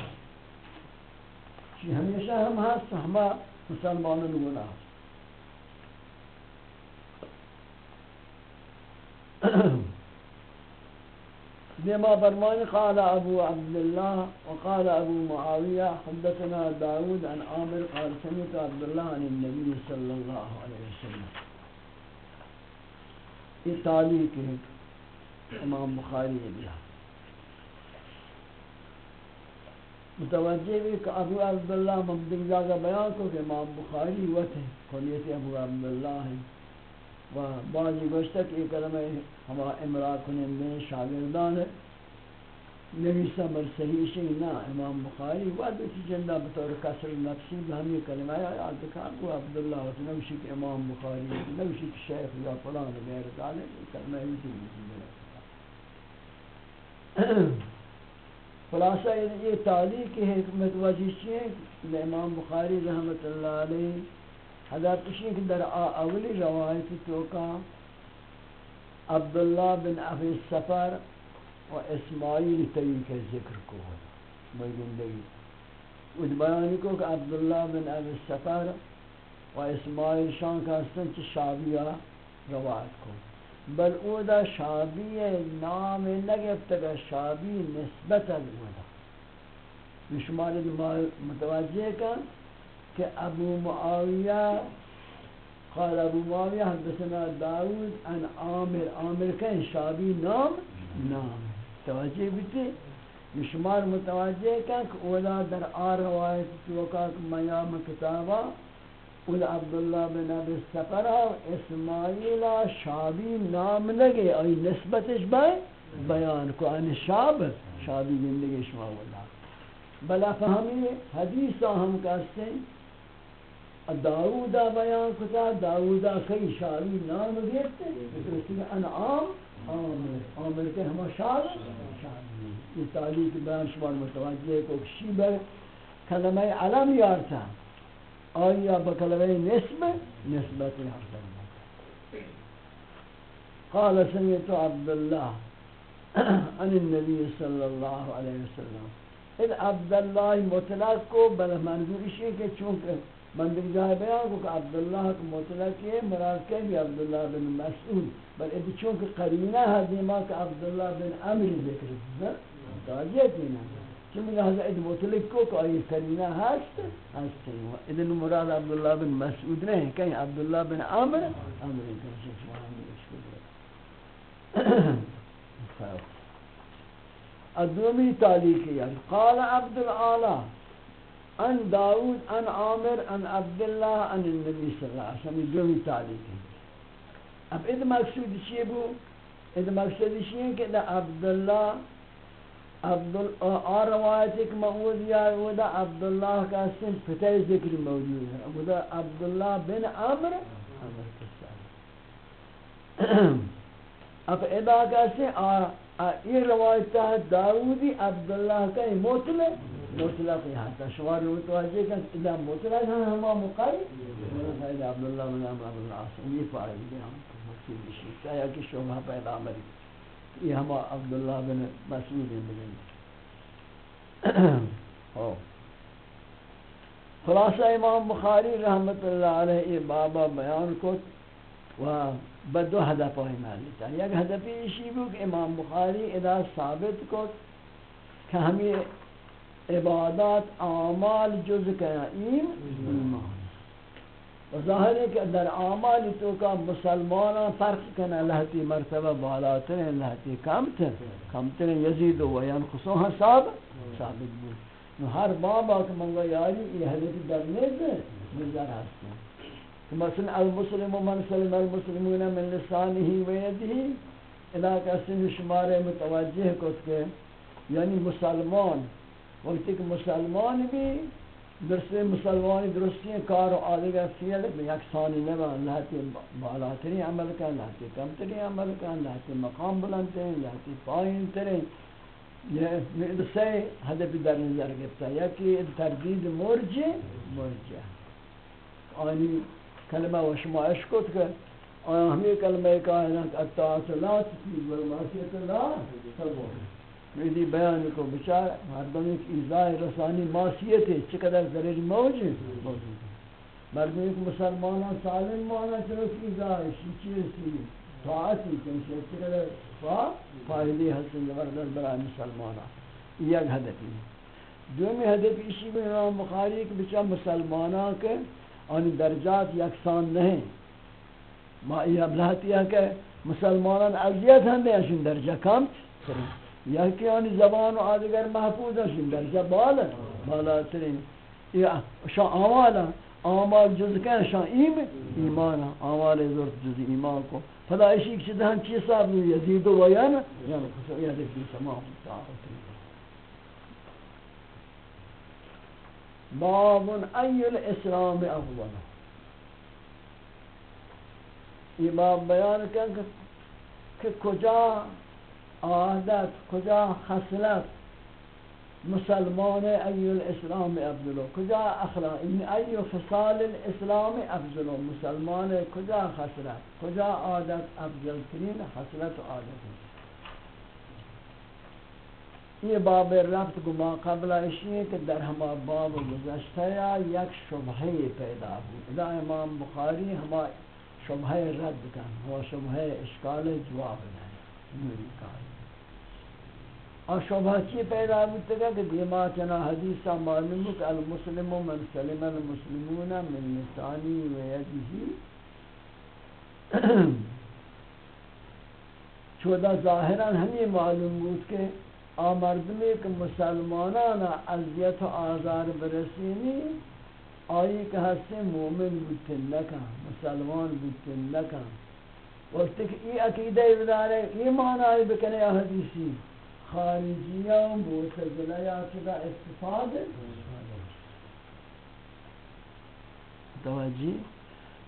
Speaker 2: شی ہمیشہ ہم ہاں، ہست ہما ہاں مسلمانوں گناہ لما برمان قال أبو عبد الله وقال أبو معاوية حدثنا داود عن عامر قال سمعت عبد الله عن النبي صلى الله عليه وسلم۔ یہ تعلیق ہے۔ امام بخاری بیا متوجہ بھی کہ ابو عبداللہ مبدل جاگہ بیان کو کہ امام بخاری وقت ہے کنیت ابو عبداللہ ہے۔ و بعضی گوشتا کہ یہ کلمہ ہما امرا کنندے شاگردان ہے۔ نویسا بر صحیح شئی نا امام بخاری وعد کی جندہ بطور کسر نفسی بہمی کلمہ ہے۔ یاد دکھا کو عبداللہ و نوشی کہ امام بخاری نوشی کہ شیخ یا فلان، غیر تعلق کلمہ ہی تھی خلاصہ یہ تعلیق کی حکمت وجہ چیئے امام بخاری رحمت اللہ علیہ، حضرت کشی کہ در اولی روایت توکا عبداللہ بن ابی سفر و اسماعیل طریق ذکر کو ہے زندگی اس بیانی کو کہ عبداللہ بن ابی سفر و اسماعیل شان کا سنچ شابیہ روایت کو۔ بل او دا شابی نام نگفت گا شابی نسبت اودا شمال متوجہ کا کہ ابو معاویہ، قال ابو معاویہ، حدثنا داود ان عامر عامر کا شابی نام نام توجہ بیتی شمار متوجہ کا کہ اولا در آر روایت توقع میام کتابہ اولا عبداللہ بن ابی سفرہ اسماعیلہ شابی نام لگے ای نسبتش بای بیان کو ان شاب شابی زندگی شما واللہ بلا فهمی حدیثا ہم کہتے ہیں داودا بیان کتا داودا کئی شاعری نام دیتے مثل کہ انعام عامر عامر کے ہم شاعر شاعر یہ تعلیق بیان شمار متوجہ کو کشی بر کلمہ علم یارتا آیا بکلمہ نسب، نسبت یارتا قال سمیت عبداللہ عن النبی صلی اللہ علیہ وسلم۔ اذ عبداللہ مطلق کو، بل منظور اسی کہ چونکہ من دیگر جائے بیان کو کہ عبداللہ کو مطلق ہے، مراد کہ بھی عبداللہ بن مسعود۔ بل ادھی چونکہ قرینہ ہے، دیما کہ عبداللہ بن عمر ذکر ہے۔ توجہ دینا چون لہذا ادھ مطلق کو آئی قرینہ ہست ہست ادھن مراد عبداللہ بن مسعود نہیں کہیں عبداللہ بن عمر عمر ادومی تعلیقی قال عبد العالی ان داود ان عامر ان عبداللہ ان النبی صلی اللہ علیہ وسلم دومی تعلیق اب اد مقصود چیئے بو اد مقصود چیئے کہ دا عبداللہ عبداللہ آر روایت ایک موجود یا وہ دا عبداللہ کا سن فتح ذکر موجود ہے۔ وہ دا عبداللہ بن عمر عمر کسا اب ادا کا سن یہ روایت ہے داودی عبداللہ کا موتلے مطلق ہے حتی شوار متوجہ کہ اذا مطلق ہیں ہما مقاید فائدہ عبداللہ من عمر عبد العاصم یہ فائدہ دے ہم مقصود بشی کہا کہ شبہ پیدا مری۔ یہ ہما عبداللہ بن مسعود بن خلاصہ امام بخاری رحمت اللہ علیہ یہ بابا بیان کو و بدو های مالی یک هدفی ایشی بود که امام بخاری ادا ثابت کد که همین عبادات اعمال جز این ایمان ظاہر ہے کہ در اعمال تو کا مسلمان فرق کنا لہتی مرتبہ بالاتر ہیں لہتی کمتر کمتر یزید و ینقصو حساب ثابت بود. ہر بابا کہ منگو یاری، یہ حدیث در نیز نظر ہستے مثلا المسلم من سلم، المسلمون من لسانه و یده علاقہ سن شمارے متوجہ کت کے یعنی مسلمان، وقتی کہ مسلمان بھی درستی مسلمانی درستی کار و آدگر فیل یکسانی نبان لحتی بالاتری عمل کن لحتی کمتری عمل کن لحتی مقام بلندترین لحتی پایین ترین یہ سے حدفی در نظر گفتا یکی تردید مرجع مرجع آنی کلمہ و شما اشکت کر آیا ہمیں کلمہ کائنات اتعاص لا تسید والمعصیت لا تبور میری بیان کو بچار مردم ایک ایزای رسانی معصیت ہے، چقدر ضرر موج ہے۔ مردم ایک مسلمانان سالم مانا چلو ایزای چیز سی طاعتی چنشی چقدر فائدی حسن زبردست برای مسلمانان۔ یک حدفی۔ دومی حدف اسی میں امام بخاری کہ بچا مسلمانان کے آنی درجات یکسان نہیں۔ ما یہ ابلہتی ہے کہ مسلمانان اذیت ہیں اشن درجہ کم۔ کریں یا کہ آنی زبان و آدگر محفوظ ہیں درجہ بالا بالا ترین یا شان آمالا آمال جز کن شان ایم ایمانا آمال زورت جز ایمان کو فلا اشی کسی دہن چی صاحب یزید و ویانا یعنی خصوصیت کی سمام باب ای الاسلام افضل یہ باب بیان کہ کجا عادت کجا خصلت مسلمان ای الاسلام افضل کجا اخلاق، این ای خصال الاسلام افضل مسلمان کجا خصلت، کجا عادت افضل ترین خصلت و عادت یہ باب رفت کو ما قبل اشیاء کہ در ہما باب گزشتہ یا یک شبہ پیدا بود. ادا امام بخاری ہما شبہ رد کن ہوا شبہ اشکال جواب دیں نوری کاری اور شبہ چی پیدا ہوتا ہے کہ دیما چنا حدیثہ معلوم ہے کہ المسلم من سلم المسلمون من لسانی و یدہی. چودہ ظاہراً ہمیں معلوم بود کہ آمردمی کہ مسلمانانا عذیت و آزار برسینی، آئی کہ ہستے مومن بودتن لکا، مسلمان بودتن لکا. وقت کہ ای عقیدہ بدارے ایمان آئی بکنے حدیثی. خارجیان معتزله یا چدا استفاده توجی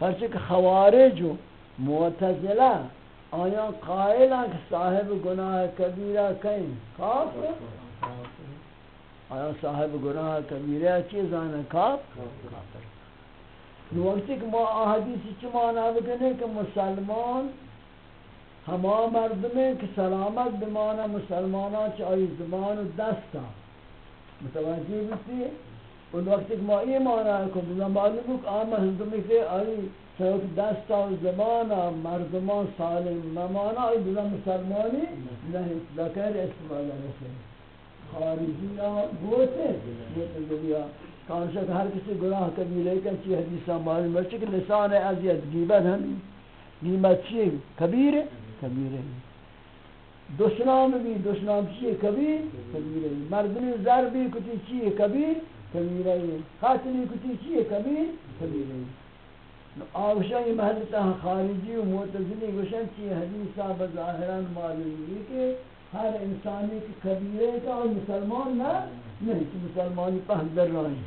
Speaker 2: پرچه که خوارج و معتزله آیا قائلن که صاحب گناه کبیره کہیں؟ کافر؟ آیا صاحب گناه کبیره چی زانه کاف کافر۔ وقتی که ما احادیثی چی مانا بکنه که مسلمان ہما مردمیں کہ سلامت بمانا مسلمانہ چاہی زبان و دستا متوجہ بیتی ان وقت ایک ما یہ مانا ہے کہ معلوم ہے کہ آم مردمی کہ آئی چاہی دستا و زبانا مردمان سالم ممانا آئی بلا مسلمانی نہیں لکر استفادہ رسے خارجی یا گوتے گوتے گویا کانشا کہ ہر کسی گناہ کبیرے کا چی حدیثہ معلوم ہے کہ لسان عزیت گیبت ہم۔ گیبت چی کبیر ہے۔ کبیره دشنام بھی دشنام چیئے کبیر کبیره مردمی ضربی کتی چیئے کبیر کبیره قاتلی کتی چیئے کبیر کبیره آوشان یہ محلتا خارجی و معتزلی گوشن چیئے حدیثہ بظاہران معلومی کہ ہر انسانی کی کبیرے کا اور مسلمان نہ نہیں مسلمانی پہن در رہی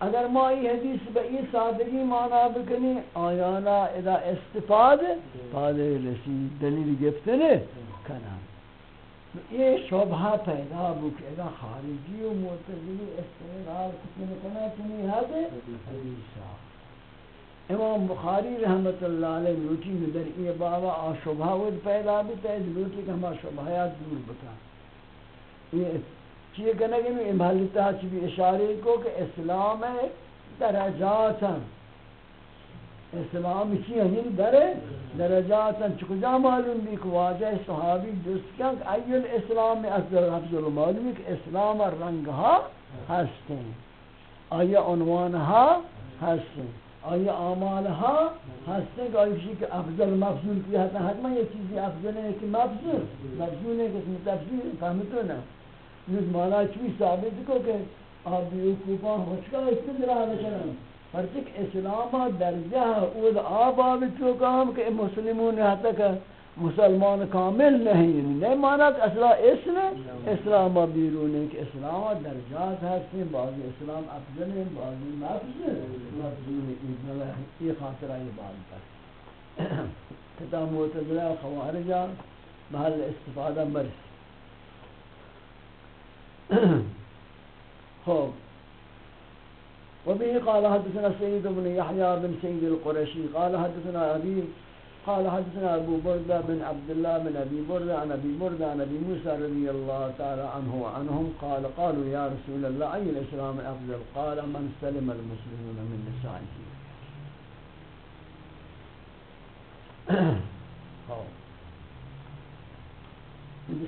Speaker 2: اگر ما یہ حدیث با یہ سادگی مانا بکنی آیانا اذا استفاد پادے رسی دلیل گفتنے کنا یہ شبہ پیدا بکے خارجی و معتزلی استقرار کتنے کنا چنی حد حدیثہ امام بخاری رحمت اللہ علیہ لوٹی میں در ای بابا آ شبہ ود پیدا بھی تیز لوٹی کہ ہما شبہیات دور بکا یہ چیئے کہنے کہ میں امحلتا چی اشارے کو کہ اسلام درجات ہیں۔ اسلام کی ہمیں یعنی در درجات چکجا معلوم بھی کہ واجہ صحابی جس کیا کہ ای الاسلام افضل افضل معلوم کہ اسلام رنگ ہا ہستے ہیں آیا عنوان ہا ہستے ہیں آیا اعمال ہا ہستے ہیں کہ آیا کسی کہ افضل مفضول کی حتما یہ چیزی افضل ہے کہ مفضول. مفضول ہے کہ اس تفضیل فهمتو نا نیز مانا چوی ثابت کو کہ آپ بیوکوبان خوشکا اس میں دلالہ کریں پرچک اسلام درجہ اول آباب چوکام کہ مسلمون یہاں تک مسلمان کامل نہیں۔ یعنی نہیں مانا کہ اصلا اسم اسلام بیرون ہے کہ اسلام درجات ہستے ہیں بعضی اسلام افضل ہیں بعضی مفضل مفضل ہے، یہ خاطرہ یہ بات پر کتاب معتدلہ خوارجہ، محل استفادہ مرس خوب وبه قال حدثنا سيد بن يحيى بن سيد القرشي قال حدثنا أبي قال حدثنا أبو بردة بن عبد الله بن أبي بردة عن أبي بردة عن أبي موسى رضي الله تعالى عنه وعنهم قال قالوا يا رسول الله أي الإسلام أفضل؟ قال من سلم المسلمون من نسائه.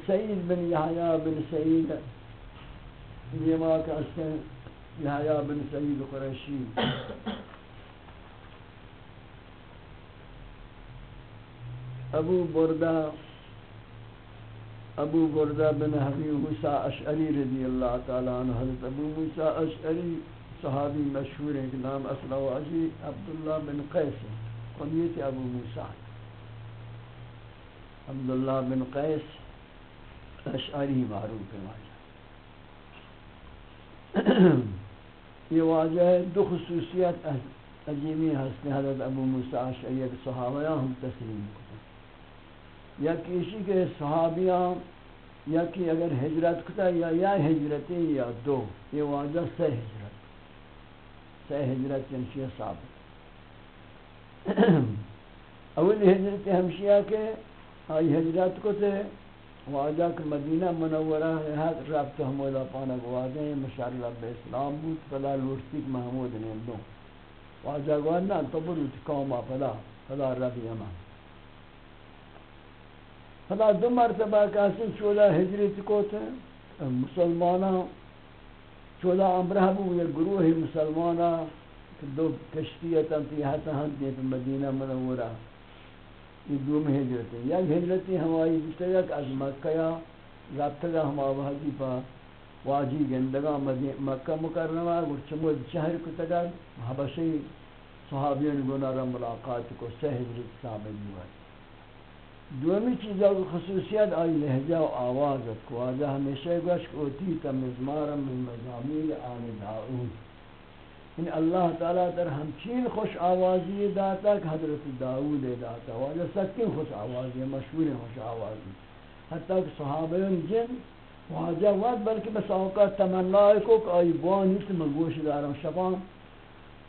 Speaker 2: سيد بن يحيى بن یہ سيد يما كأسن یحییٰ بن سعید قریشی۔ ابو بردہ ابو بردہ بن حبیب موسیٰ اشعری رضی اللہ تعالی عنہ، حضرت ابو موسیٰ اشعری صحابی مشہور ہیں کہ نام اصلہ و عجی عبداللہ بن قیس قمیت ابو موسیٰ۔ عبداللہ بن قیس اشعری معروف ہے یہ واجہ ہے، دو خصوصیت عجیبی ہستے حضرت ابو موسیٰ شعیق صحابیاں ہم تسلیم کرتے یا کسی کے صحابیاں، یا کہ اگر ہجرت کتا، یا یا ہجرتی یا دو۔ یہ واجہ سہ ہجرت۔ سہ ہجرت چنشیہ ثابت اول ہجرت ہمشیہ کے، آئی ہجرت کو واجہ کہ مدینہ منورہ ہے حد رب تو حمودہ پانا گوادے ہیں مشارلہ بے اسلام بود، فلا لوٹتی کہ محمود نے دو واجہ گوادنا تو بروت قوما فلا فلا رب یما فلا دو مرتبہ کسی چودہ حجریت کو تھے مسلمانہ ہاں۔ چودہ امرہ بو یہ گروہ مسلمانہ ہاں۔ دو کشتیتا تیہتا ہنتی ہاں مدینہ منورہ۔ یہ دو میں ہجرت ہے۔ یک ہجرت ہماری بشتر از مکہ یا رابطہ ہما وحدی پا واجی گندگا مکہ مکرمہ گرچمود شہر کو تگا حبشی صحابیون گناہ را ملاقات کو سہ ہجرت ثابت ہوا دومی چیزا کو خصوصیت آئی لہجہ و آوازت کو۔ آجا ہمیشہ گوشک اوتی تا مزمارا من مزامیر آل داؤد۔ ان اللہ تعالی در ہمچین خوش آوازی داتا کہ حضرت داود داتا واجہ سکین خوش آوازی، مشہور خوش آوازی۔ حتیٰ کہ صحابیون جن، واجہ وقت بلکہ بس اوقات تمنائی کو کہ آئی بوانی سے مگوش دارم شبان۔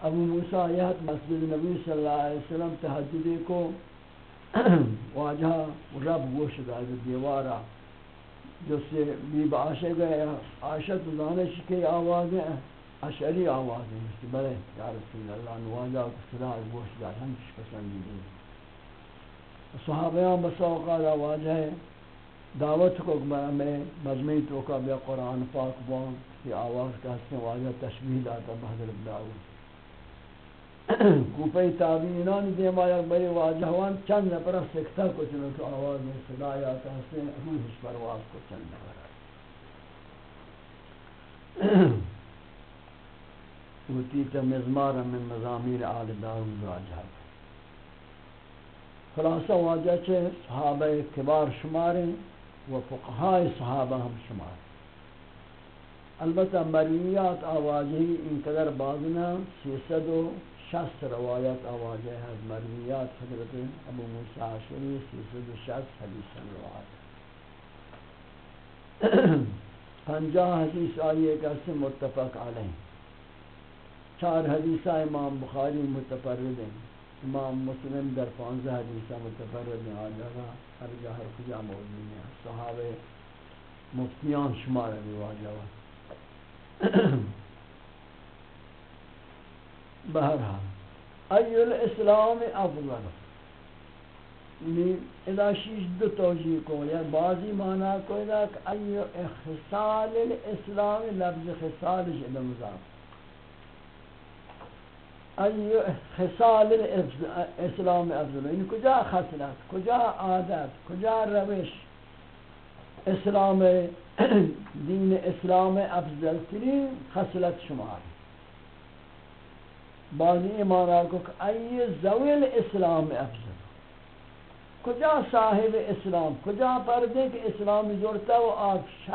Speaker 2: ابو موسیٰ یہت مسجد نبی صلی اللہ علیہ وسلم تحجدی کو واجہ رب گوش دار دیوارا۔ جو سے بی بعاشے گئے عاشت دانش کی آوازیں۔ اشعری آواز ہے کہ بلے یا رسول اللہ نوازا کو صدا گوش دار ہم کچھ پسندی دیں صحابیان بسوقات آواز ہے دعوت کو میں مجمعی تو کا بیا قرآن پاک بان کی آواز کا حسن واجہ تشبیح داتا بحضر داود کوپی تابعینان دیم آیا بری واجہوان چند نپرہ سکتا کو چنو تو آواز میں صدا آتا حسن روحش پرواز کو چند نپرہ وتیت مزمارا من مزامیر آل داود واجہ خلاصہ واجہ چھے، صحابہ کبار شماریں و فقہاء صحابہ ہم شمار البتہ مریات آوازی انقدر بازنا سیسد و شست روایت آوازی ہے مریات حضرت ابو موسیٰ عشری سیسد و شست حدیث روایت. پنجا حدیث آئیے کا سے متفق علیہ. چار حدیثہ امام بخاری متفرد ہیں۔ امام مسلم در پانزہ حدیثہ متفرد ہیں۔ آجاگا ہر جہر کجا موجود ہیں۔ صحابہ مفتیان شمار بھی واجہ بہرحال، ای الاسلام افضل۔ یعنی اذا شیش دو توجیه کو یا بعضی معنی کو اذا ای خصال الاسلام، لفظ خصال جد مضاف ای خصال الاسلام افضل. این کجا خصلت کجا عادت کجا روش اسلام دین اسلام افضل ترین خصلت شمار بعضی ایمان کو کہ ای زویل اسلام افضل. کجا صاحب اسلام؟ کجا پردے کہ اسلام جوڑتا و آت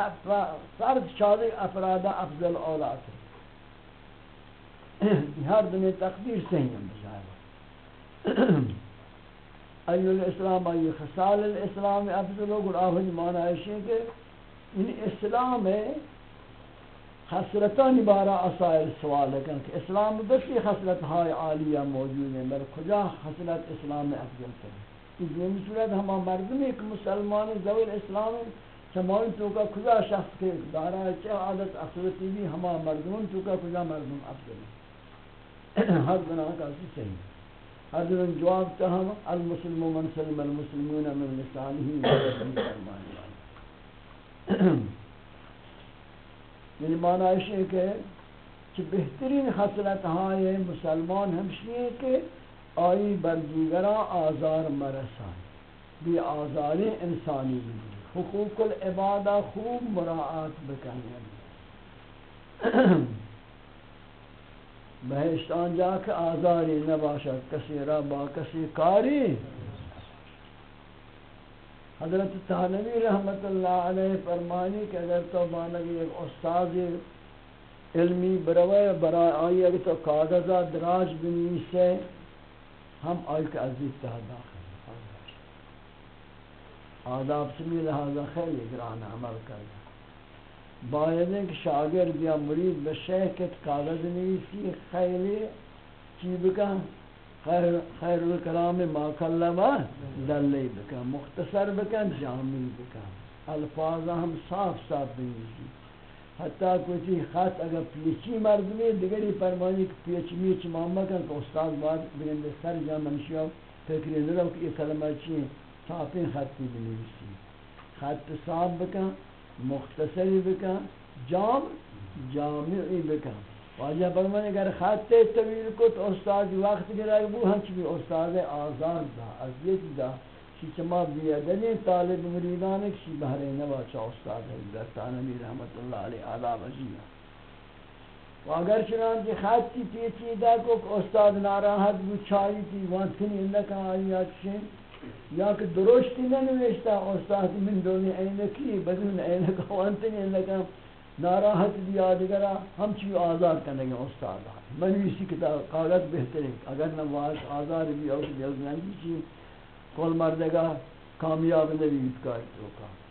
Speaker 2: فرد شادی افراد افضل اولاد؟ ہر دنیا تقدیر صحیح ہم بجائے۔ ایو الاسلام، ایو خصال الاسلام افضل و گر آہد معنی ہے کہ ان اسلام خسرتان بارا اسائل سوال ہے کہ اسلام بسی خسرت ہائے عالیہ موجود ہیں، مگر کجا خسرت اسلام افضل کرے اس دومی صورت ہما مردم ایک مسلمان زویل اسلام چمان تو کا کجا شخص کے دارا ہے چاہ عادت اخرتی بھی ہما مردمون تو کا کجا مردم افضل ہے ہر بنا کا اسی صحیح ہر دن جواب تہم المسلم من سلم، المسلمون من لسانہی مسلمان یعنی معنی ہے کہ کہ بہترین خصلت ہائے مسلمان ہمشی ہے کہ آئی بر دیگرہ آزار مرسان بھی آزار انسانی بھی حقوق العبادہ خوب مراعات بکنی بہشتان جا کہ آزاری نباشد، کسی را با کسی کاری حضرت تحنوی رحمت اللہ علیہ فرمانی کہ اگر تو مانگی ایک استاذ علمی بروے برای آئی، اگر تو کاغذہ دراج بنی سے ہم آئی کے عزیز تہا داخل آداب سمی لہذا خیلی گران عمل کرنا باید ہے شاگرد یا مرید بشیخ کے کاغذ نویسی، خیلی چی بکن؟ خیر خیر الکلام ما کلمہ دلی بکن، مختصر بکن، جامع بکن. الفاظ ہم صاف صاف بنیسی حتی کچھ خط اگر پیچی مردمی دیگری فرمانی کہ پیچ میچ ماما کن کہ استاد بعد بگن سر جا منشیو فکری نرو کہ یہ کلمہ چیئے صافی خطی بنیسی خط صاف بکن. مختصری بکن جام جامعی بکن. واجہ فرمانے اگر خط طویل کو تو استاد وقت گرائے وہ ہنچ بھی استاد آزاد دا عزیت دا. چی چما بیادنی طالب مریدان کسی بہرے نوا چا استاد ہے درستانمی رحمت اللہ علیہ آداب عزیزہ و اگر چنان کی خط کی پیچی دا کو استاد ناراحت بو چاہی تھی وانت کنی اندکا آئی آچشن یا کہ درشتی ننوشتا استاد من دونی اینکی بدون اینکا وانتنی اندکا ناراحت دیا دیگرا ہم چیو آزار کرنے گے استاد۔ من اسی کتاب کاغذ بہتر ہے اگر نواز آزار بھی اور دل نہیں چی کول مردگا کامیاب نبی کا تو کا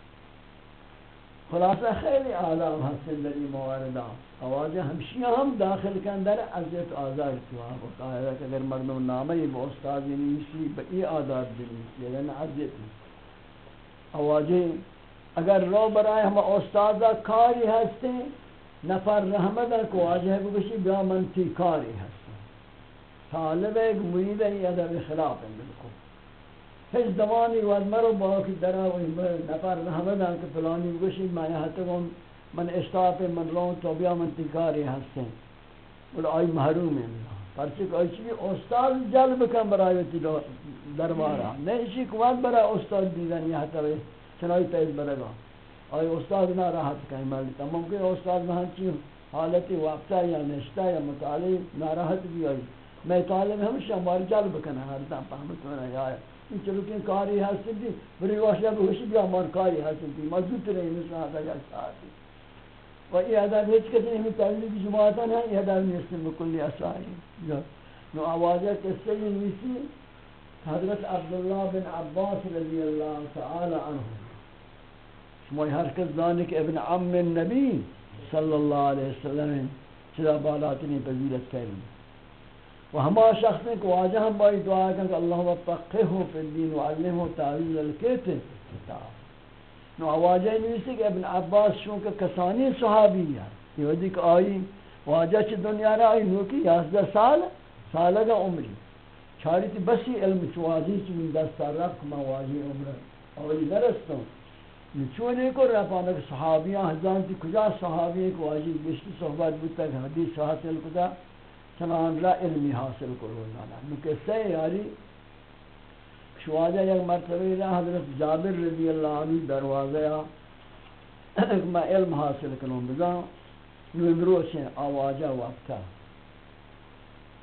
Speaker 2: خلاصہ خیلی آداب حسن در این مواردہ آواز ہمشیہ ہم داخل کن در عزیت آزار کیا وقاعدہ کہ اگر مردم نامی با استاد نیسی با ای آداب دلیسی یعنی عزیت آوازیں اگر رو برای ہم استاد کاری ہستے نفر رحمت کو واجہ بگشی بیا منتی کاری ہستے طالب ایک مرید ہے، ادب خلاف ہے بالکل. ہیچ زمانی وقت مرو باقی درہ نفر رحمت کہ فلانی بگشی میں یہاں تکوں من اشتاف من رون تو بیا منتی کاری ہستے بل آئی محروم ہے پرچک آئی چیزی استاد جلب کن برایتی دربارہ نہیں اسی کواد برای استاد دیدن یہاں تکوں چنائی پیز برگا. آئی استاد نہ راحت کہیں ملتا ممکن استاد میں ہنچی حالتی وقتا یا نشتا یا مطالعی ناراحت بھی آئی میں طالب ہمیشہ ہماری جل بکنا ہر دم پہمت ہونا یا آیا چلو کہ کاری حاصل دی، بری واشیا بہشی بھی ہمار کاری حاصل دی، مضبوط رہی مثل آدھا یا ساعتی و یہ عدد ہیچ کسی ہمیں تعلیمی جماعتاں ہیں یہ عدد نیستن بکلی اصائی نو آوازہ کسی نیسی، حضرت عبداللہ بن عباس رضی اللہ تعالی عنہ۔ شما ہر کس دانی کہ ابن عم النبی صلی اللہ علیہ وسلم چرا بالاتنی پذیرت کریں۔ و ہما شخص نے کو آجا ہم بائی دعا کریں کہ اللہ وفقہو فی الدین وعلمہو تعویل الکیت کتاب۔ نو آواجہ نویسی کہ ابن عباس چونکہ کسانی صحابی ہے یہ وجہ کہ آئی، واجہ چی دنیا را آئی نو کی یازدہ سال سالہ سالگا عمری۔ چاری تی بسی علم چوازی چی من دستا رب کما واجی عمر۔ اولی نرستوں چونے کو رفانا کہ صحابیاں ہزان تی کجا صحابی کو واجی بشتی صحبت بودتا کہ حدیث حاصل کتا چنان را علمی حاصل کرو لانا نکہ یاری، شواجہ یک مرتبہ را حضرت جابر رضی اللہ عنہ دروازہ یا میں علم حاصل کروں بزاں نمروش آواجہ وقتا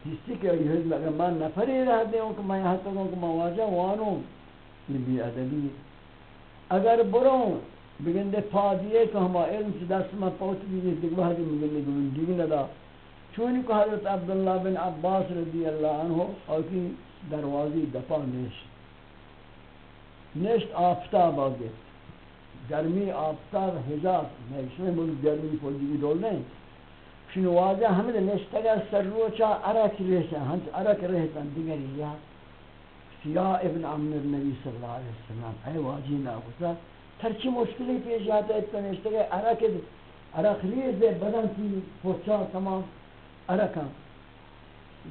Speaker 2: جسی کہ یہ لگا میں نفری رہ دے ہوں کہ میں یہاں تک ہوں کہ میں واجہ وانوں۔ یہ بھی ادبی اگر بروں، بگندے پا دیئے کہ ہما علم سے دست میں پوچھ دیئے دیکھ وحدی مگندے گویں دیگ ندا چونی کو حضرت عبداللہ بن عباس رضی اللہ عنہ اور کی دروازی دفع نیشت. نیشت آفتاب آگیت گرمی آفتاب حجاب میں اس میں ملک گرمی فوجی دول نہیں. شنو واضح ہمیں نشتگا سر روچا عرق رہتا ہنچ عرق رہتا دیگری یا سیاہ ابن عمر نبی صلی اللہ علیہ وسلم، اے واجی ناکتا ترچی مشکلی پیش آتا ہے تو نشتگا عرق عرق ریز بدن کی پوچا تمام عرقا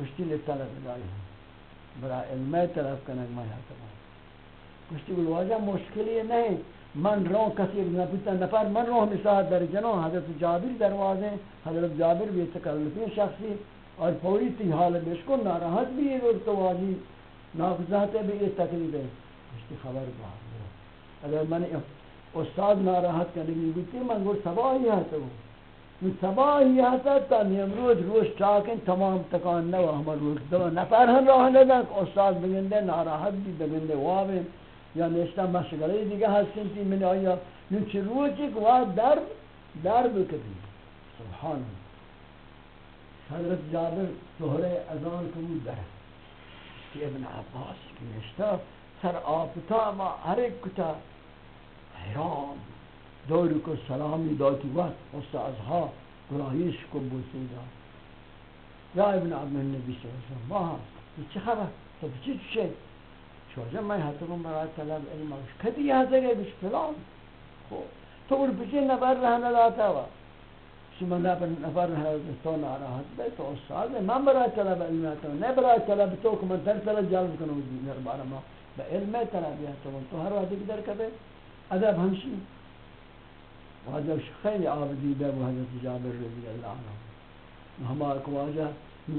Speaker 2: مشکل طلب لائی برا علم طرف کنگ میں۔ آتا ہے مشکل واجہ مشکلی نہیں۔ من رو کسی نبیتا نفر من رو مثال در جنو حضرت جابر دروازے حضرت جابر بھی تکلفی شخصی اور فوری تی حال بشکو ناراحت بھی ہے تو واجی۔ نافذات بھی یہ تکلیف ہے۔ اس کی خبر بات اگر من استاد ناراحت کرنے کی بیتی من گو سباہی ہے تو۔ من سباہی ہے تا نیمروز روش چاکن تمام تکان نو ہمار روش دو نفر ہم راہ ندن استاد بگندے، ناراحت بھی بگندے وابن یا نشتا مشغله دیگه هستیم تی من آیا؟ نو چه روچی که واد در در بکبی سبحان حضرت جابر سهره ازان کمو در. که ابن عباس که نشتا سر آفتا ما هر ایک کتا حیران دوری کو سلامی داتی وقت استازها گراهیش کو بوسی داد یا ابن عبد النبی صلی اللہ علیہ وسلم ما هست چه خبر؟ تو چی چه شوجا میں حتم برای طلب علم آگوش کدی یاد گئے بش فلان؟ خو تو بر بچے نبر رہنا لاتا وا شما نبر نبر رہنا تو ناراحت بے تو استاد میں برای طلب علم آتا ہوں نہ برای طلب تو کہ من در طلب جلب کنوں در بارا ما با علم طلب یا تو من تو ہر وقت در کبے ادب ہمشی واجب خیلی عابدی دے حضرت جابر رضی اللہ عنہ۔ ہمارا کو واجہ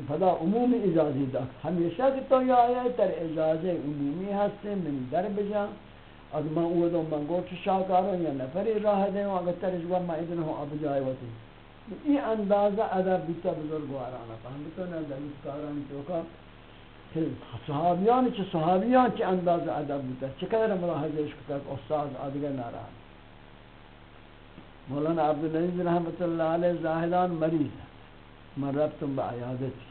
Speaker 2: پدا عمومی اجازی دا ہمیشہ کہ تو یا آیا تر اجازے عمومی ہستے من در بجا۔ اگر میں اوہ دو من گوچ شاکاروں یا نفری راہ دیں اگر تر اجوہ میں ادن ہوں اب جائے ہوتی یہ اندازہ ادب بیتا بزرگوارانا فہم تو نا دلیس کاران چوکا۔ کہ صحابیان چھ صحابیان چھ اندازہ ادب بیتا چکر ملاحظہ عشق تک استاد آدگر نارا مولانا عبدالعزیز رحمت اللہ علیہ زاہدان مریض من ربتم به عیادتی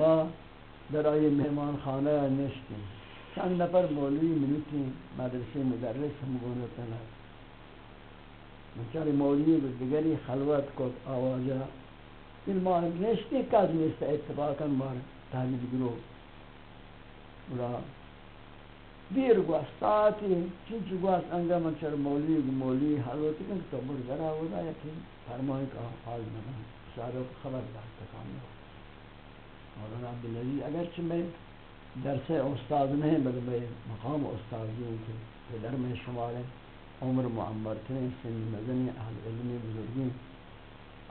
Speaker 2: ما در آیه مهمان خانه نشتیم چند نفر مولوی منوتیم مدرسه مدرس هم گونتن منچاری مولوی به دیگری خلوت کد آوازا این ما نشتی کاز نیست اتفاقا مار تحلیل گروه دیر گوست ساعتی چین چی گوست انگا من چر مولوی مولوی حلوتی کن تو برگرا ہوگا یکی. فرمائی کا حال منہ ساروں خبر دار تکان مولانا عبدالعزیز اگرچہ میں درس استاد نہیں بل میں مقام استاد ہوں کہ پدر میں شمار عمر معمر تھے سن مدنی، اہل علمی بزرگی.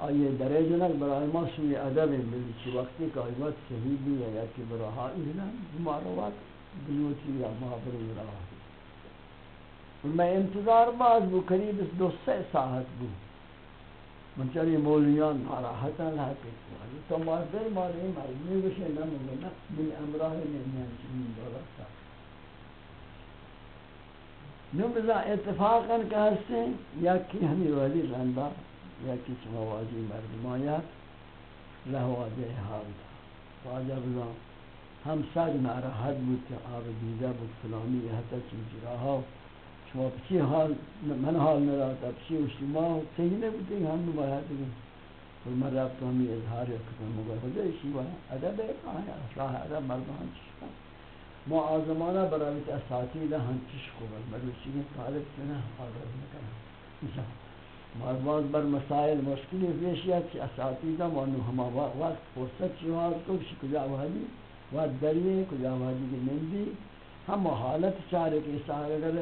Speaker 2: آئیے درے جنک برای ما سوی ادب ملی چی وقتی کہ آئیوات صحیح بھی ہے یا کہ براہا اینا ماروات بیوتی یا محبر براہا میں انتظار باز بو، قریب اس دو سے ساعت بو. منچاری مولیان ناراحتا لحقی تو مازدر مالی مرمی بشه نمونه بی امراه نمیان چنین دولتا نو بزا اتفاقا که هستیں یکی ہمی ولی رندا یکی چما واجی مردمایت لحواجه حال دا واجه بزا ہم سگ ناراحت بود که آب دیده بود فلانی حتی چیزی چنجراها شما چی حال من حال نداتا چی وشتی ما صحیح نبودی ہم نو باید دیگه۔ تو من رفت ہمی اظهار کتن مگر خدا شیوا ادب آیا اصلاح ادب مردان چشتا ما آزمانا برای اساتید ہم چش خوبن مروچی کے طالب چنہ حاضر نکنه مرواز بر مسائل مشکلی پیش پیشیت چی اساتیدہ مانو ہما وقت فرصت چیواز کو شکجا وحدی و دریئے، کجا وحدی کی نندی ہم حالت چارے کے سارے اگر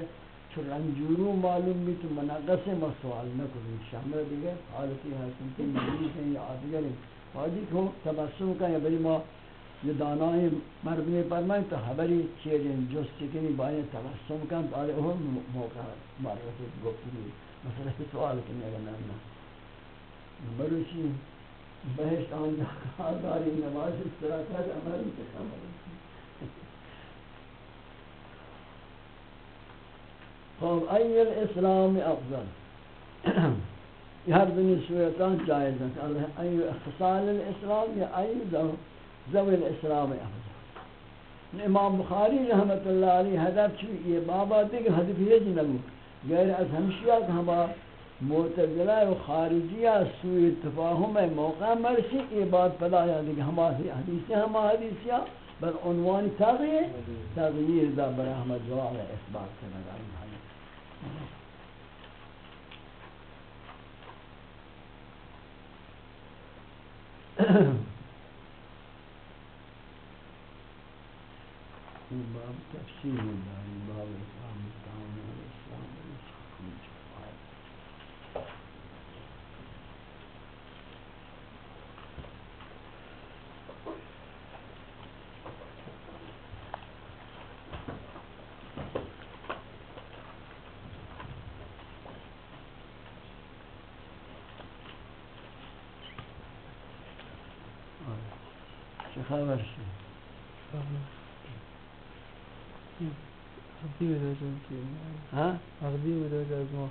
Speaker 2: چو رنجورو معلوم بھی تو منقص ہے میں نہ کروں شامل دیگر حالتی حسن کی مریض ہیں یا آدگر ہیں۔ واجی کو تبسم کا یا بری ما یہ دانائی مردمی فرمائیں، تو حبری چیرین جستی کنی بائی تبسم کن تو آلے اہم موقع مارت گفتگی مثلا سوال کنی اگر نرنا بروچی بہشت آنجا آداری نماز اس طرح کا عمل انتخاب خب ای الاسلام افضل۔ ہر دنی صورتان جائز ہیں۔ ای اختصال الاسلام یا ای ذوی الاسلام افضل۔ امام بخاری رحمت اللہ علیہ حدب چوئی یہ بابا دیکھ حدب یہ جنگو غیر از ہمشیہ کہ ہما معتدلہ و خارجیہ سوی تفاہم موقع مرسی، یہ بات پدا یا دیکھ ہما حدیثی ہما حدیثیہ بل عنوان تغییر تغییر دا برحمت جواب ہے، اس اثبات کرنا گا باب تفسیر باب اسلام اسلام چه خبر شد
Speaker 3: عقدی بوده
Speaker 2: ها
Speaker 3: عقدی بوده از ما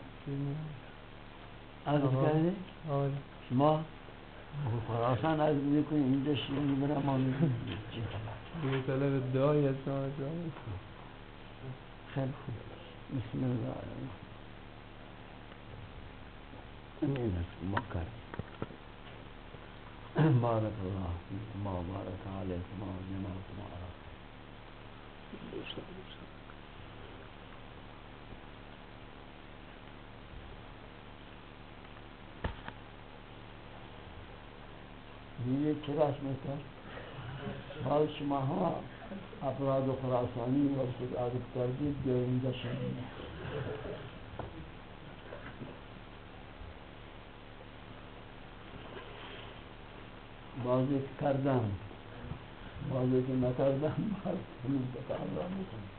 Speaker 2: عقد کرده
Speaker 3: آره
Speaker 2: شما؟ خراسان عقد میکنی اینجا شیعی برا ما میکنی
Speaker 3: دیگه طلب دعایی از شما
Speaker 2: خیلی خوب بسم الله الرحمن الرحیم این است ما کردیم بارك الله فيكم وبارك عليكم وجمعكم على یہ چراش میں تھا؟ حال شما ہوا افراد و خراسانی، اور وقت عادت کردید بیرون دشن بازی کردم بازی که نکردم باز همین تکرار میکنم